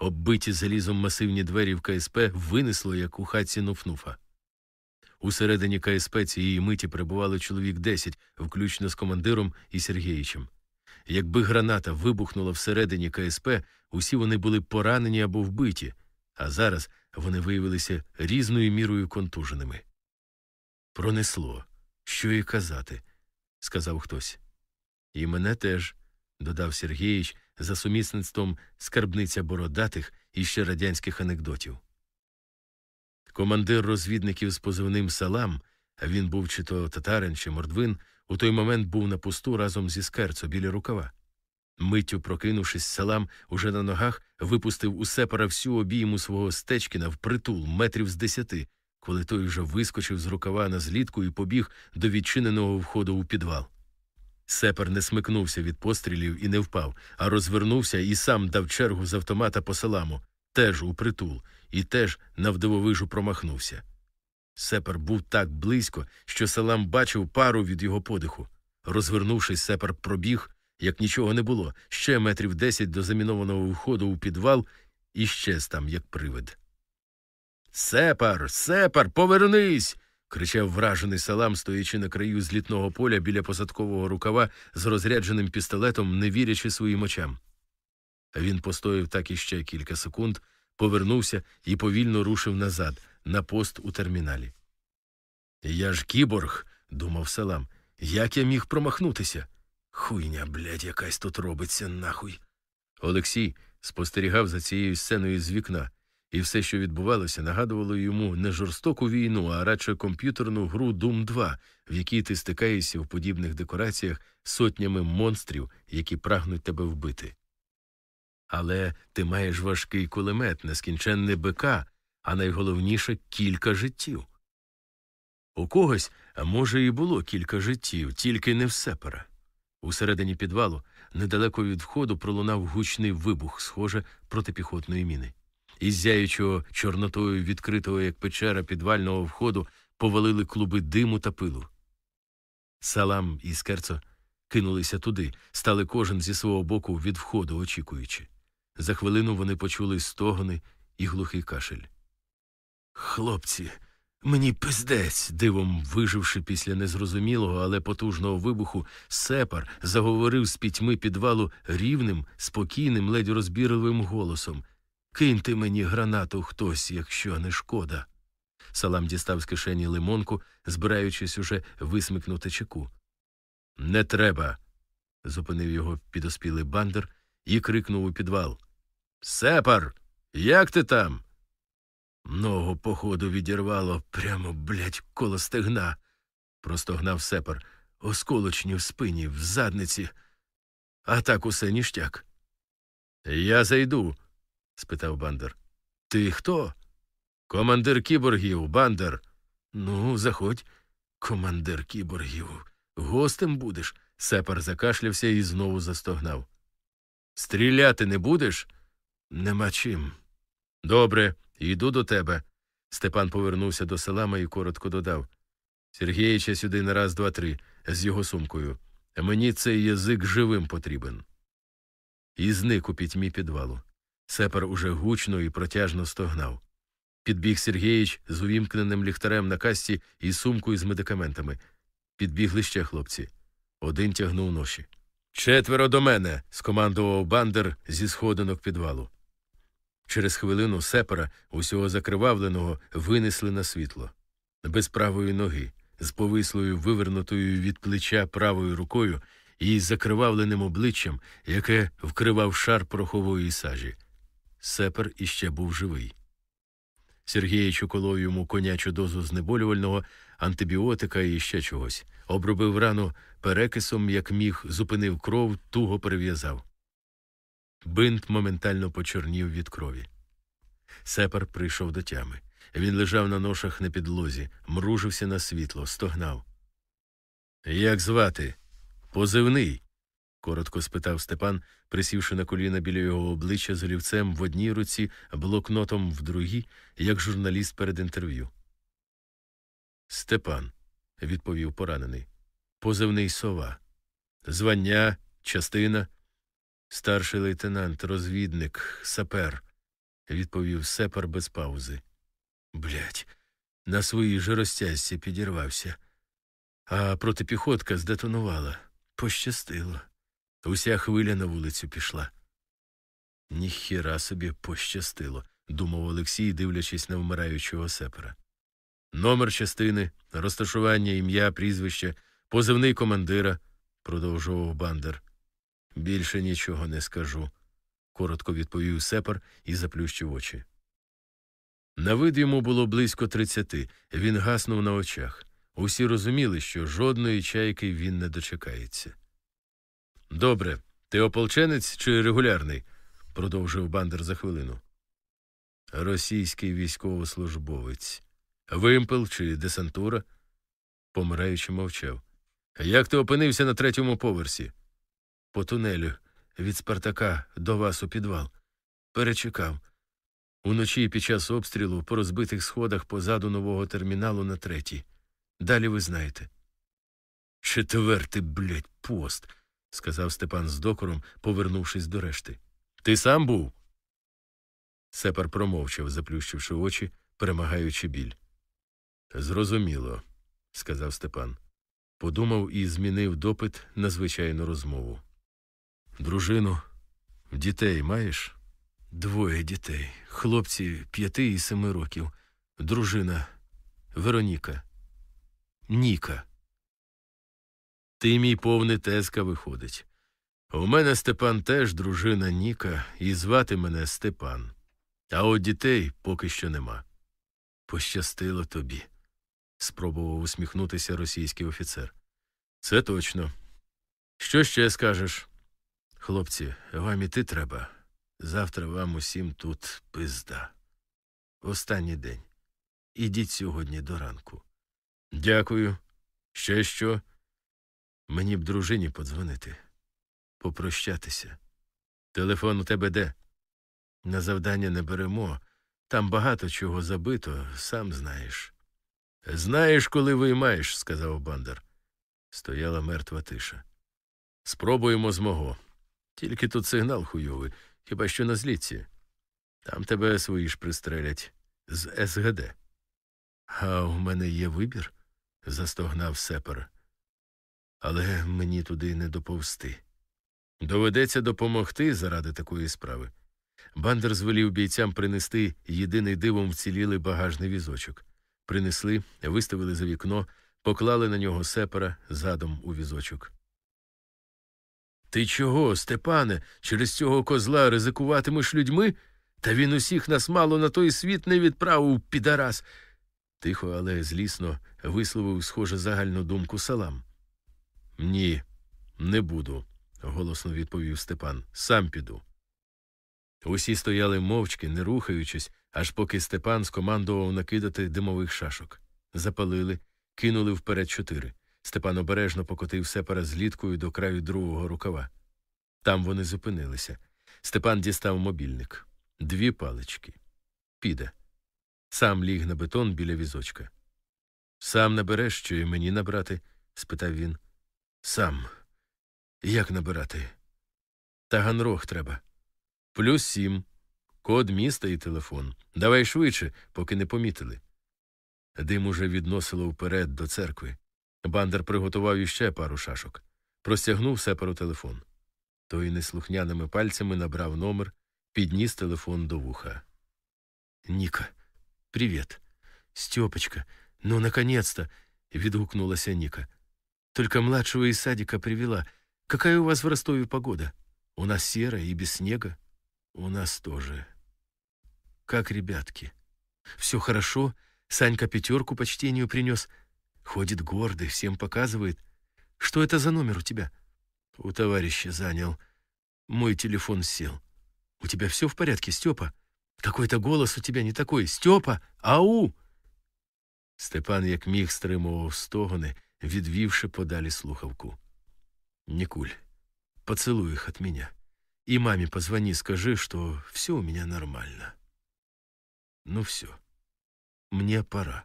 Оббиті залізом масивні двері в КСП винесло, як у хатці Нуфнуфа. Усередині КСП цієї миті перебували чоловік десять, включно з командиром і Сергієчем. Якби граната вибухнула всередині КСП, усі вони були поранені або вбиті, а зараз вони виявилися різною мірою контуженими. Пронесло. Що і казати, сказав хтось. І мене теж, додав Сергіїч за сумісництвом скарбниця бородатих і ще радянських анекдотів. Командир розвідників з позивним салам, а він був чи то татарин, чи мордвин, у той момент був на пусту разом зі скерцо біля рукава. Миттю прокинувшись, салам уже на ногах випустив у сепара всю обійму свого стечкіна в притул метрів з десяти, коли той вже вискочив з рукава на злітку і побіг до відчиненого входу у підвал. Сепер не смикнувся від пострілів і не впав, а розвернувся і сам дав чергу з автомата по саламу, теж у притул, і теж навдивовижу промахнувся. Сепер був так близько, що салам бачив пару від його подиху. Розвернувшись, сепер пробіг, як нічого не було, ще метрів десять до замінованого входу у підвал і щез там, як привид. Сепар, сепар, повернись. Кричав вражений салам, стоячи на краю злітного поля біля посадкового рукава з розрядженим пістолетом, не вірячи своїм очам. Він постояв так іще кілька секунд, повернувся і повільно рушив назад, на пост у терміналі. Я ж кіборг, думав Салам. Як я міг промахнутися? Хуйня, блядь, якась тут робиться, нахуй. Олексій спостерігав за цією сценою з вікна, і все, що відбувалося, нагадувало йому не жорстоку війну, а радше комп'ютерну гру Doom 2, в якій ти стикаєшся в подібних декораціях сотнями монстрів, які прагнуть тебе вбити. Але ти маєш важкий кулемет, нескінченне БК, а найголовніше кілька життів. У когось, може, і було кілька життів, тільки не в сепара. Усередині підвалу, недалеко від входу, пролунав гучний вибух, схоже, протипіхотної міни. Із зяючого чорнотою відкритого, як печера підвального входу, повалили клуби диму та пилу. Салам і скерцо кинулися туди, стали кожен зі свого боку від входу, очікуючи. За хвилину вони почули стогони і глухий кашель. Хлопці, мені пиздець. дивом виживши після незрозумілого, але потужного вибуху, сепар заговорив з пітьми підвалу рівним, спокійним, ледь розбірливим голосом Киньте мені гранату хтось, якщо не шкода. Салам дістав з кишені лимонку, збираючись уже висмикнути чеку. Не треба. зупинив його підоспілий бандер і крикнув у підвал. Сепар, як ти там? Ногу, походу, відірвало прямо, блядь, коло стегна, простогнав сепар, осколочні в спині, в задниці. А так усе ніштяк. Я зайду, спитав бандер. Ти хто? Командир кіборгів, бандер. Ну, заходь, командир кіборгів. Гостем будеш. Сепар закашлявся і знову застогнав. Стріляти не будеш? Нема чим. Добре, йду до тебе. Степан повернувся до селама і коротко додав Сергієча сюди на раз, два, три, з його сумкою. Мені цей язик живим потрібен. І зник у пітьмі підвалу. Сепар уже гучно і протяжно стогнав. Підбіг Сергіїч з увімкненим ліхтарем на касті і сумкою з медикаментами. Підбігли ще хлопці. Один тягнув ноші. Четверо до мене. скомандував бандер зі сходинок підвалу. Через хвилину сепара, усього закривавленого, винесли на світло. Без правої ноги, з повислою вивернутою від плеча правою рукою і закривавленим обличчям, яке вкривав шар порохової сажі. Сепер іще був живий. Сергієч уколов йому конячу дозу знеболювального, антибіотика і ще чогось. Обробив рану перекисом, як міг, зупинив кров, туго перев'язав. Бинт моментально почорнів від крові. Сепар прийшов до тями. Він лежав на ношах на підлозі, мружився на світло, стогнав. Як звати? Позивний коротко спитав Степан, присівши на коліна біля його обличчя з олівцем в одній руці, блокнотом в другій, як журналіст перед інтерв'ю. Степан, відповів поранений. Позивний сова. Звання, частина. Старший лейтенант, розвідник, сапер, відповів сепар без паузи. Блять, на своїй же розтязці підірвався. А протипіхотка здетонувала. Пощастило. Уся хвиля на вулицю пішла. Ніхіра собі пощастило, думав Олексій, дивлячись на вмираючого сепера. Номер частини, розташування ім'я, прізвище, позивний командира, продовжував бандер. Більше нічого не скажу, коротко відповів сепар і заплющив очі. На вид йому було близько тридцяти, він гаснув на очах. Усі розуміли, що жодної чайки він не дочекається. Добре, ти ополченець чи регулярний? продовжив бандер за хвилину. Російський військовослужбовець. Вимпел чи десантура? Помираючи мовчав. Як ти опинився на третьому поверсі? По тунелю від Спартака до вас у підвал. Перечекав. Уночі під час обстрілу по розбитих сходах позаду нового терміналу на третій. Далі ви знаєте. Четвертий, блядь, пост сказав Степан з докором, повернувшись до решти. Ти сам був? Сепар промовчав, заплющивши очі, перемагаючи біль. Зрозуміло, сказав Степан. Подумав і змінив допит на звичайну розмову. Дружину, дітей маєш? Двоє дітей. Хлопці п'яти і семи років. Дружина Вероніка. Ніка. Ти мій повний тезка виходить. У мене Степан теж дружина Ніка, і звати мене Степан. А от дітей поки що нема. Пощастило тобі, спробував усміхнутися російський офіцер. Це точно. Що ще скажеш? Хлопці, вам іти треба. Завтра вам усім тут пизда. Останній день. Ідіть сьогодні до ранку. Дякую. Ще що? Мені б дружині подзвонити, попрощатися. Телефон у тебе де? На завдання не беремо. Там багато чого забито, сам знаєш. Знаєш, коли виймаєш, сказав Бандар. Стояла мертва тиша. Спробуємо з мого. Тільки тут сигнал хуйовий, хіба що на злітці. Там тебе свої ж пристрелять з СГД. А у мене є вибір, застогнав сепар. Але мені туди не доповсти. Доведеться допомогти заради такої справи. Бандер звелів бійцям принести єдиний дивом вцілілий багажний візочок. Принесли, виставили за вікно, поклали на нього сепара задом у візочок. Ти чого, Степане, через цього козла ризикуватимеш людьми? Та він усіх нас мало на той світ не відправив, підарас. Тихо, але злісно висловив схоже загальну думку салам. Ні, не буду, голосно відповів Степан. Сам піду. Усі стояли мовчки, не рухаючись, аж поки Степан скомандував накидати димових шашок. Запалили, кинули вперед чотири. Степан обережно покотив сепара з літкою до краю другого рукава. Там вони зупинилися. Степан дістав мобільник. Дві палички. Піде. Сам ліг на бетон біля візочка. Сам набереш, що і мені набрати? спитав він. Сам. Як набирати? Таганрог треба. Плюс сім. Код міста і телефон. Давай швидше, поки не помітили. Дим уже відносило вперед до церкви. Бандер приготував іще пару шашок. Простягнув сепару телефон. Той неслухняними пальцями набрав номер, підніс телефон до вуха. Ніка, привіт. Степочка, ну, наконец-то, відгукнулася Ніка. Только младшего из садика привела. Какая у вас в Ростове погода? У нас серая и без снега. У нас тоже. Как ребятки? Все хорошо. Санька пятерку по чтению принес. Ходит гордый, всем показывает. Что это за номер у тебя? У товарища занял. Мой телефон сел. У тебя все в порядке, Степа? Какой-то голос у тебя не такой. Степа, ау! Степан, як міг, стримував стогони, відвівши подалі слухавку. Никуль, поцелуй их от меня. И маме позвони, скажи, что все у меня нормально. Ну все. Мне пора.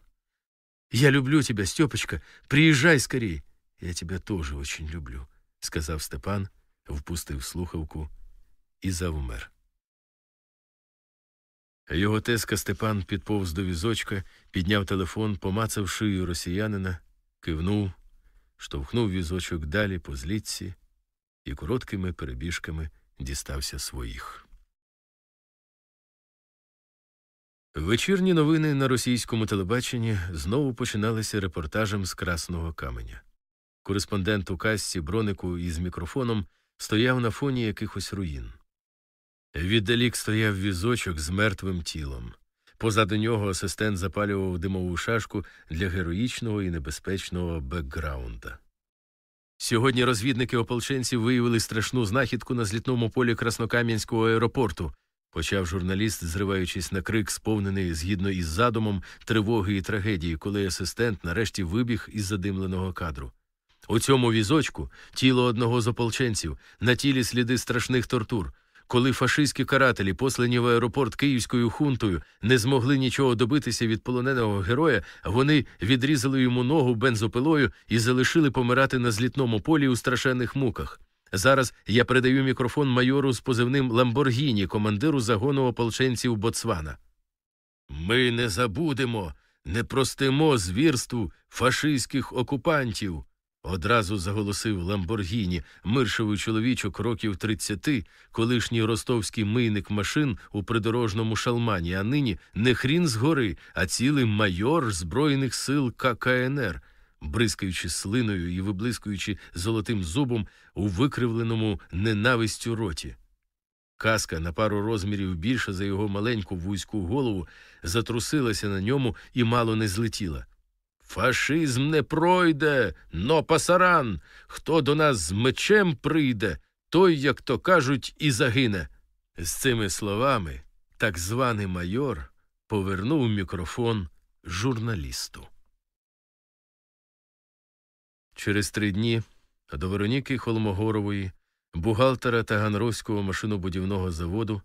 Я люблю тебя, Степочка. Приезжай скорей. Я тебя тоже очень люблю, сказав Степан, впустив слухавку і завмер. Його теска Степан підповз до візочка, підняв телефон, помацав шию росіянина, Кивнув, штовхнув візочок далі по злітці і короткими перебіжками дістався своїх. Вечірні новини на російському телебаченні знову починалися репортажем з Красного Каменя. Кореспондент у касці бронику із мікрофоном стояв на фоні якихось руїн. Віддалік стояв візочок з мертвим тілом. Позаду нього асистент запалював димову шашку для героїчного і небезпечного бекграунда. Сьогодні розвідники ополченців виявили страшну знахідку на злітному полі Краснокам'янського аеропорту, почав журналіст, зриваючись на крик, сповнений згідно із задумом тривоги і трагедії, коли асистент нарешті вибіг із задимленого кадру. У цьому візочку тіло одного з ополченців, на тілі сліди страшних тортур. Коли фашистські карателі, послані в аеропорт київською хунтою, не змогли нічого добитися від полоненого героя, вони відрізали йому ногу бензопилою і залишили помирати на злітному полі у страшенних муках. Зараз я передаю мікрофон майору з позивним Ламборгіні, командиру загону ополченців Боцвана. Ми не забудемо, не простимо звірству фашистських окупантів. Одразу заголосив Ламборгіні, миршевий чоловічок років 30, колишній ростовський мийник машин у придорожному шалмані, а нині не хрін згори, а цілий майор Збройних сил ККНР. бризкаючи слиною і виблискуючи золотим зубом у викривленому ненавистю роті. Каска на пару розмірів більша за його маленьку вузьку голову затрусилася на ньому і мало не злетіла. Фашизм не пройде, но пасаран. Хто до нас з мечем прийде, той, як то кажуть, і загине. З цими словами так званий майор повернув мікрофон журналісту. Через три дні до Вероніки Холмогорової, бухгалтера Таганрозького машинобудівного заводу,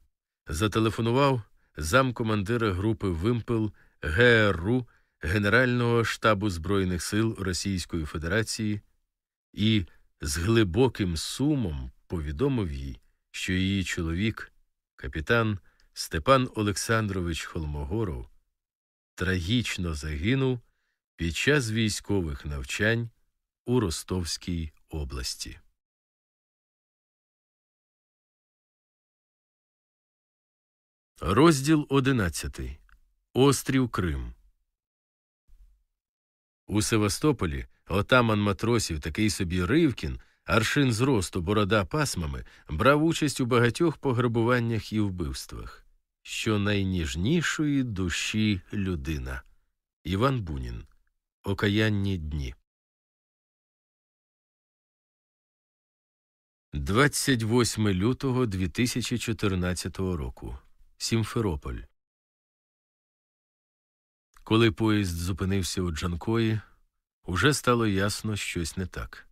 зателефонував замкомандира групи Вимпел ГРУ Генерального штабу Збройних сил Російської Федерації і з глибоким сумом повідомив їй, що її чоловік, капітан Степан Олександрович Холмогоров, трагічно загинув під час військових навчань у Ростовській області. Розділ 11. Острів Крим. У Севастополі отаман матросів такий собі Ривкін, аршин зросту борода пасмами, брав участь у багатьох пограбуваннях і вбивствах. Що найніжнішої душі людина. Іван Бунін. Окаянні дні. 28 лютого 2014 року. Сімферополь. Коли поїзд зупинився у Джанкої, уже стало ясно щось не так.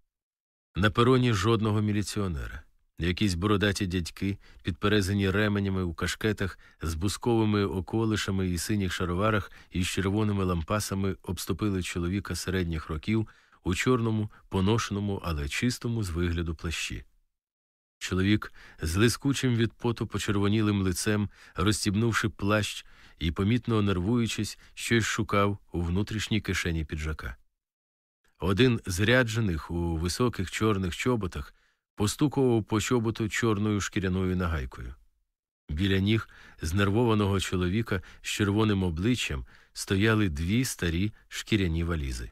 На пероні жодного міліціонера. Якісь бородаті дядьки, підперезані ременями у кашкетах, з бусковими околишами і синіх шароварах із червоними лампасами обступили чоловіка середніх років у чорному, поношеному, але чистому з вигляду плащі. Чоловік з лискучим від поту почервонілим лицем, розстібнувши плащ і, помітно нервуючись, щось шукав у внутрішній кишені піджака. Один з ряджених у високих чорних чоботах постукував по чоботу чорною шкіряною нагайкою. Біля ніг знервованого чоловіка з червоним обличчям стояли дві старі шкіряні валізи.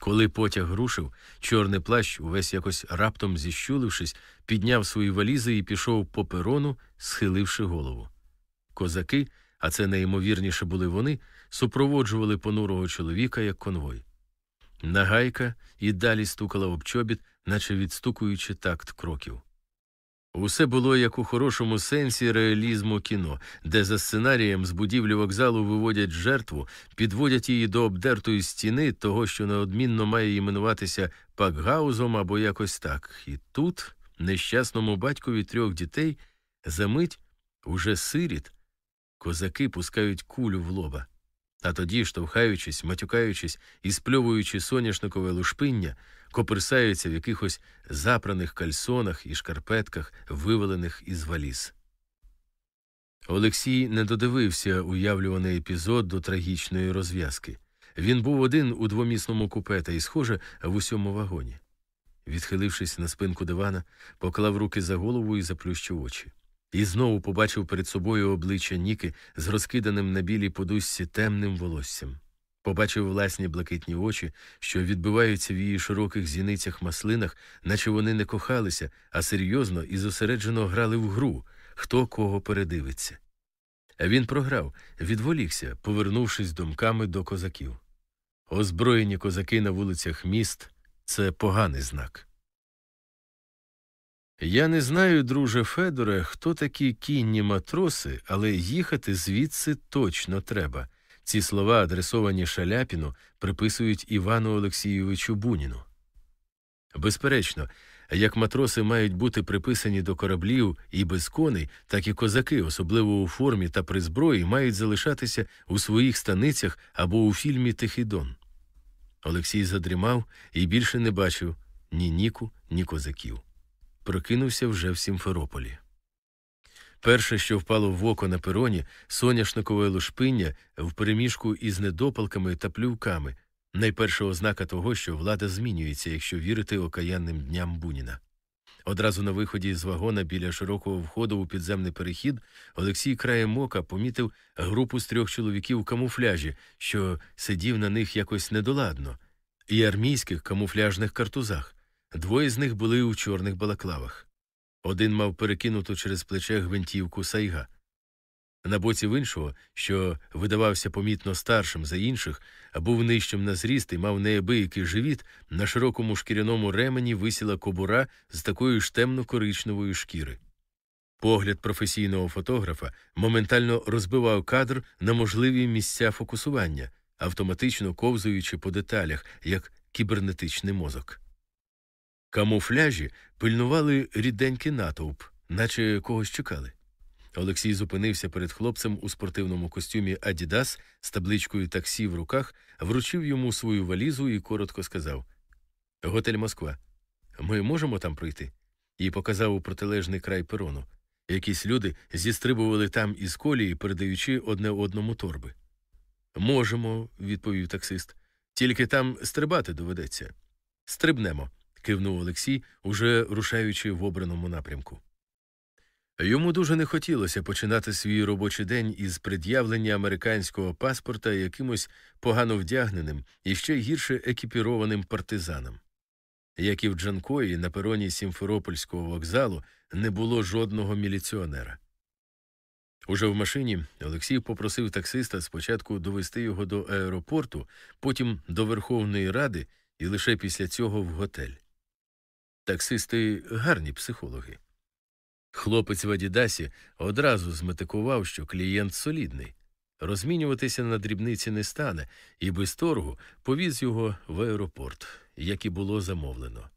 Коли потяг рушив, чорний плащ, увесь якось раптом зіщулившись, підняв свої валізи і пішов по перону, схиливши голову. Козаки, а це найімовірніше були вони, супроводжували понурого чоловіка як конвой. Нагайка і далі стукала об чобіт, наче відстукуючи такт кроків. Усе було як у хорошому сенсі реалізму кіно, де за сценарієм з будівлі вокзалу виводять жертву, підводять її до обдертої стіни, того, що неодмінно має іменуватися пакгаузом або якось так. І тут нещасному батькові трьох дітей за мить уже сиріт, козаки пускають кулю в лоба. А тоді, штовхаючись, матюкаючись і спльовуючи соняшникове лушпиння, коперсаються в якихось запраних кальсонах і шкарпетках, вивалених із валіз. Олексій не додивився уявлюваний епізод до трагічної розв'язки. Він був один у двомісному купе та й, схоже, в усьому вагоні. Відхилившись на спинку дивана, поклав руки за голову і заплющив очі. І знову побачив перед собою обличчя Ніки з розкиданим на білій подушці темним волоссям. Побачив власні блакитні очі, що відбиваються в її широких зіницях маслинах, наче вони не кохалися, а серйозно і зосереджено грали в гру, хто кого передивиться. Він програв, відволікся, повернувшись думками до козаків. Озброєні козаки на вулицях міст це поганий знак. Я не знаю, друже Федоре, хто такі кінні матроси, але їхати звідси точно треба. Ці слова, адресовані Шаляпіну, приписують Івану Олексійовичу Буніну. Безперечно, як матроси мають бути приписані до кораблів і без коней, так і козаки, особливо у формі та при зброї, мають залишатися у своїх станицях або у фільмі Тихий Дон. Олексій задрімав і більше не бачив ні Ніку, ні козаків. Прокинувся вже в Сімферополі. Перше, що впало в око на пероні, соняшникове лушпиння впереміжку із недопалками та плювками, найперша ознака того, що влада змінюється, якщо вірити окаянним дням Буніна. Одразу на виході з вагона біля широкого входу у підземний перехід Олексій краєм ока помітив групу з трьох чоловіків у камуфляжі, що сидів на них якось недоладно, і армійських камуфляжних картузах. Двоє з них були у чорних балаклавах. Один мав перекинуту через плече гвинтівку сайга. На боці в іншого, що видавався помітно старшим за інших, був нижчим на зріст і мав неабиякий живіт, на широкому шкіряному ремені висіла кобура з такої ж темно-коричневої шкіри. Погляд професійного фотографа моментально розбивав кадр на можливі місця фокусування, автоматично ковзуючи по деталях, як кібернетичний мозок. Камуфляжі пильнували ріденький натовп, наче когось чекали. Олексій зупинився перед хлопцем у спортивному костюмі Адідас з табличкою таксі в руках, вручив йому свою валізу і коротко сказав Готель Москва. Ми можемо там пройти? І показав у протилежний край перону. Якісь люди зістрибували там із колії, передаючи одне одному торби. Можемо, відповів таксист. Тільки там стрибати доведеться. Стрибнемо, кивнув Олексій, уже рушаючи в обраному напрямку. Йому дуже не хотілося починати свій робочий день із пред'явлення американського паспорта якимось погано вдягненим і ще гірше екіпірованим партизаном. Як і в Джанкої на пероні Сімферопольського вокзалу не було жодного міліціонера. Уже в машині Олексій попросив таксиста спочатку довести його до аеропорту, потім до Верховної Ради і лише після цього в готель. Таксисти гарні психологи. Хлопець в Адідасі одразу зметикував, що клієнт солідний. Розмінюватися на дрібниці не стане, і без торгу повіз його в аеропорт, як і було замовлено.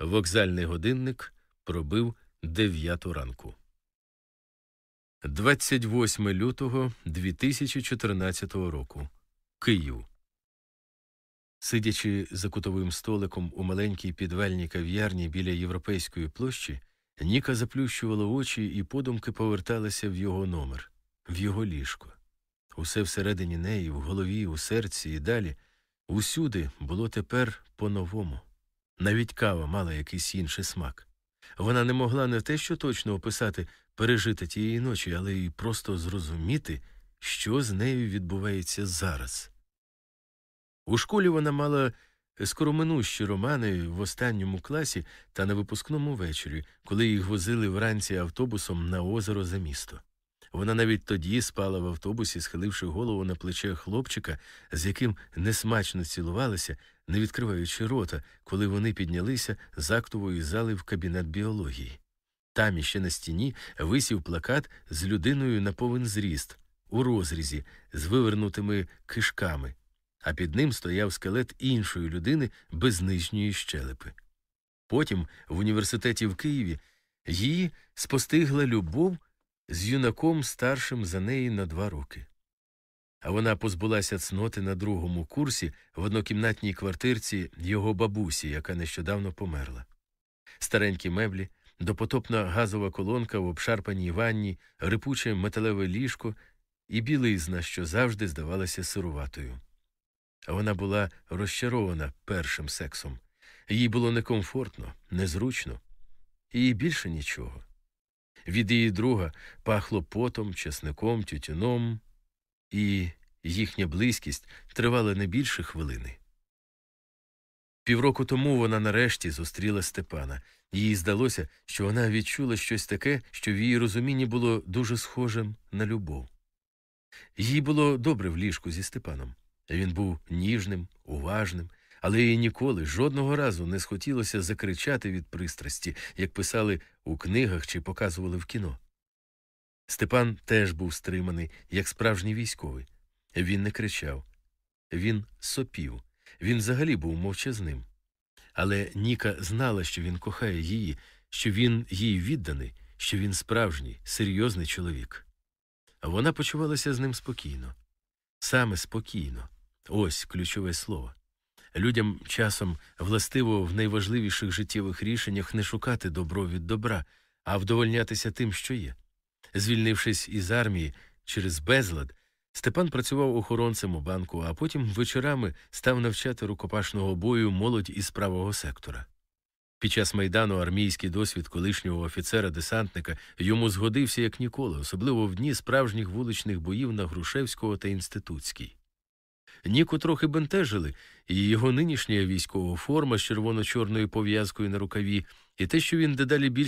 Вокзальний годинник пробив дев'яту ранку. 28 лютого 2014 року. Київ. Сидячи за кутовим столиком у маленькій підвальній кав'ярні біля європейської площі, Ніка заплющувала очі і подумки поверталася в його номер, в його ліжко. Усе всередині неї, в голові, у серці і далі, усюди було тепер по-новому. Навіть кава мала якийсь інший смак. Вона не могла не те, що точно описати пережити тієї ночі, але й просто зрозуміти, що з нею відбувається зараз. У школі вона мала скороминущі романи в останньому класі та на випускному вечорі, коли їх возили вранці автобусом на озеро за місто. Вона навіть тоді спала в автобусі, схиливши голову на плече хлопчика, з яким несмачно цілувалася, не відкриваючи рота, коли вони піднялися з актової зали в кабінет біології. Там іще на стіні висів плакат з людиною на повен зріст, у розрізі, з вивернутими кишками, а під ним стояв скелет іншої людини без нижньої щелепи. Потім в університеті в Києві її спостигла любов з юнаком старшим за неї на два роки. А вона позбулася цноти на другому курсі в однокімнатній квартирці його бабусі, яка нещодавно померла. Старенькі меблі, допотопна газова колонка в обшарпаній ванні, рипуче металеве ліжко і білизна, що завжди здавалася сируватою. Вона була розчарована першим сексом. Їй було некомфортно, незручно, і більше нічого. Від її друга пахло потом, чесником, тютюном, і їхня близькість тривала не більше хвилини. Півроку тому вона нарешті зустріла Степана, їй здалося, що вона відчула щось таке, що в її розумінні було дуже схожим на любов. Їй було добре в ліжку зі Степаном. Він був ніжним, уважним, але їй ніколи жодного разу не схотілося закричати від пристрасті, як писали у книгах чи показували в кіно. Степан теж був стриманий, як справжній військовий. Він не кричав, він сопів, він взагалі був мовчазним. Але Ніка знала, що він кохає її, що він їй відданий, що він справжній, серйозний чоловік. Вона почувалася з ним спокійно, саме спокійно. Ось ключове слово. Людям часом властиво в найважливіших життєвих рішеннях не шукати добро від добра, а вдовольнятися тим, що є. Звільнившись із армії через безлад, Степан працював охоронцем у банку, а потім вечорами став навчати рукопашного бою молодь із правого сектора. Під час майдану армійський досвід колишнього офіцера-десантника йому згодився як ніколи, особливо в дні справжніх вуличних боїв на Грушевського та Інститутській. Ніку трохи бентежили, і його нинішня військова форма з червоно-чорною пов'язкою на рукаві, і те, що він дедалі більше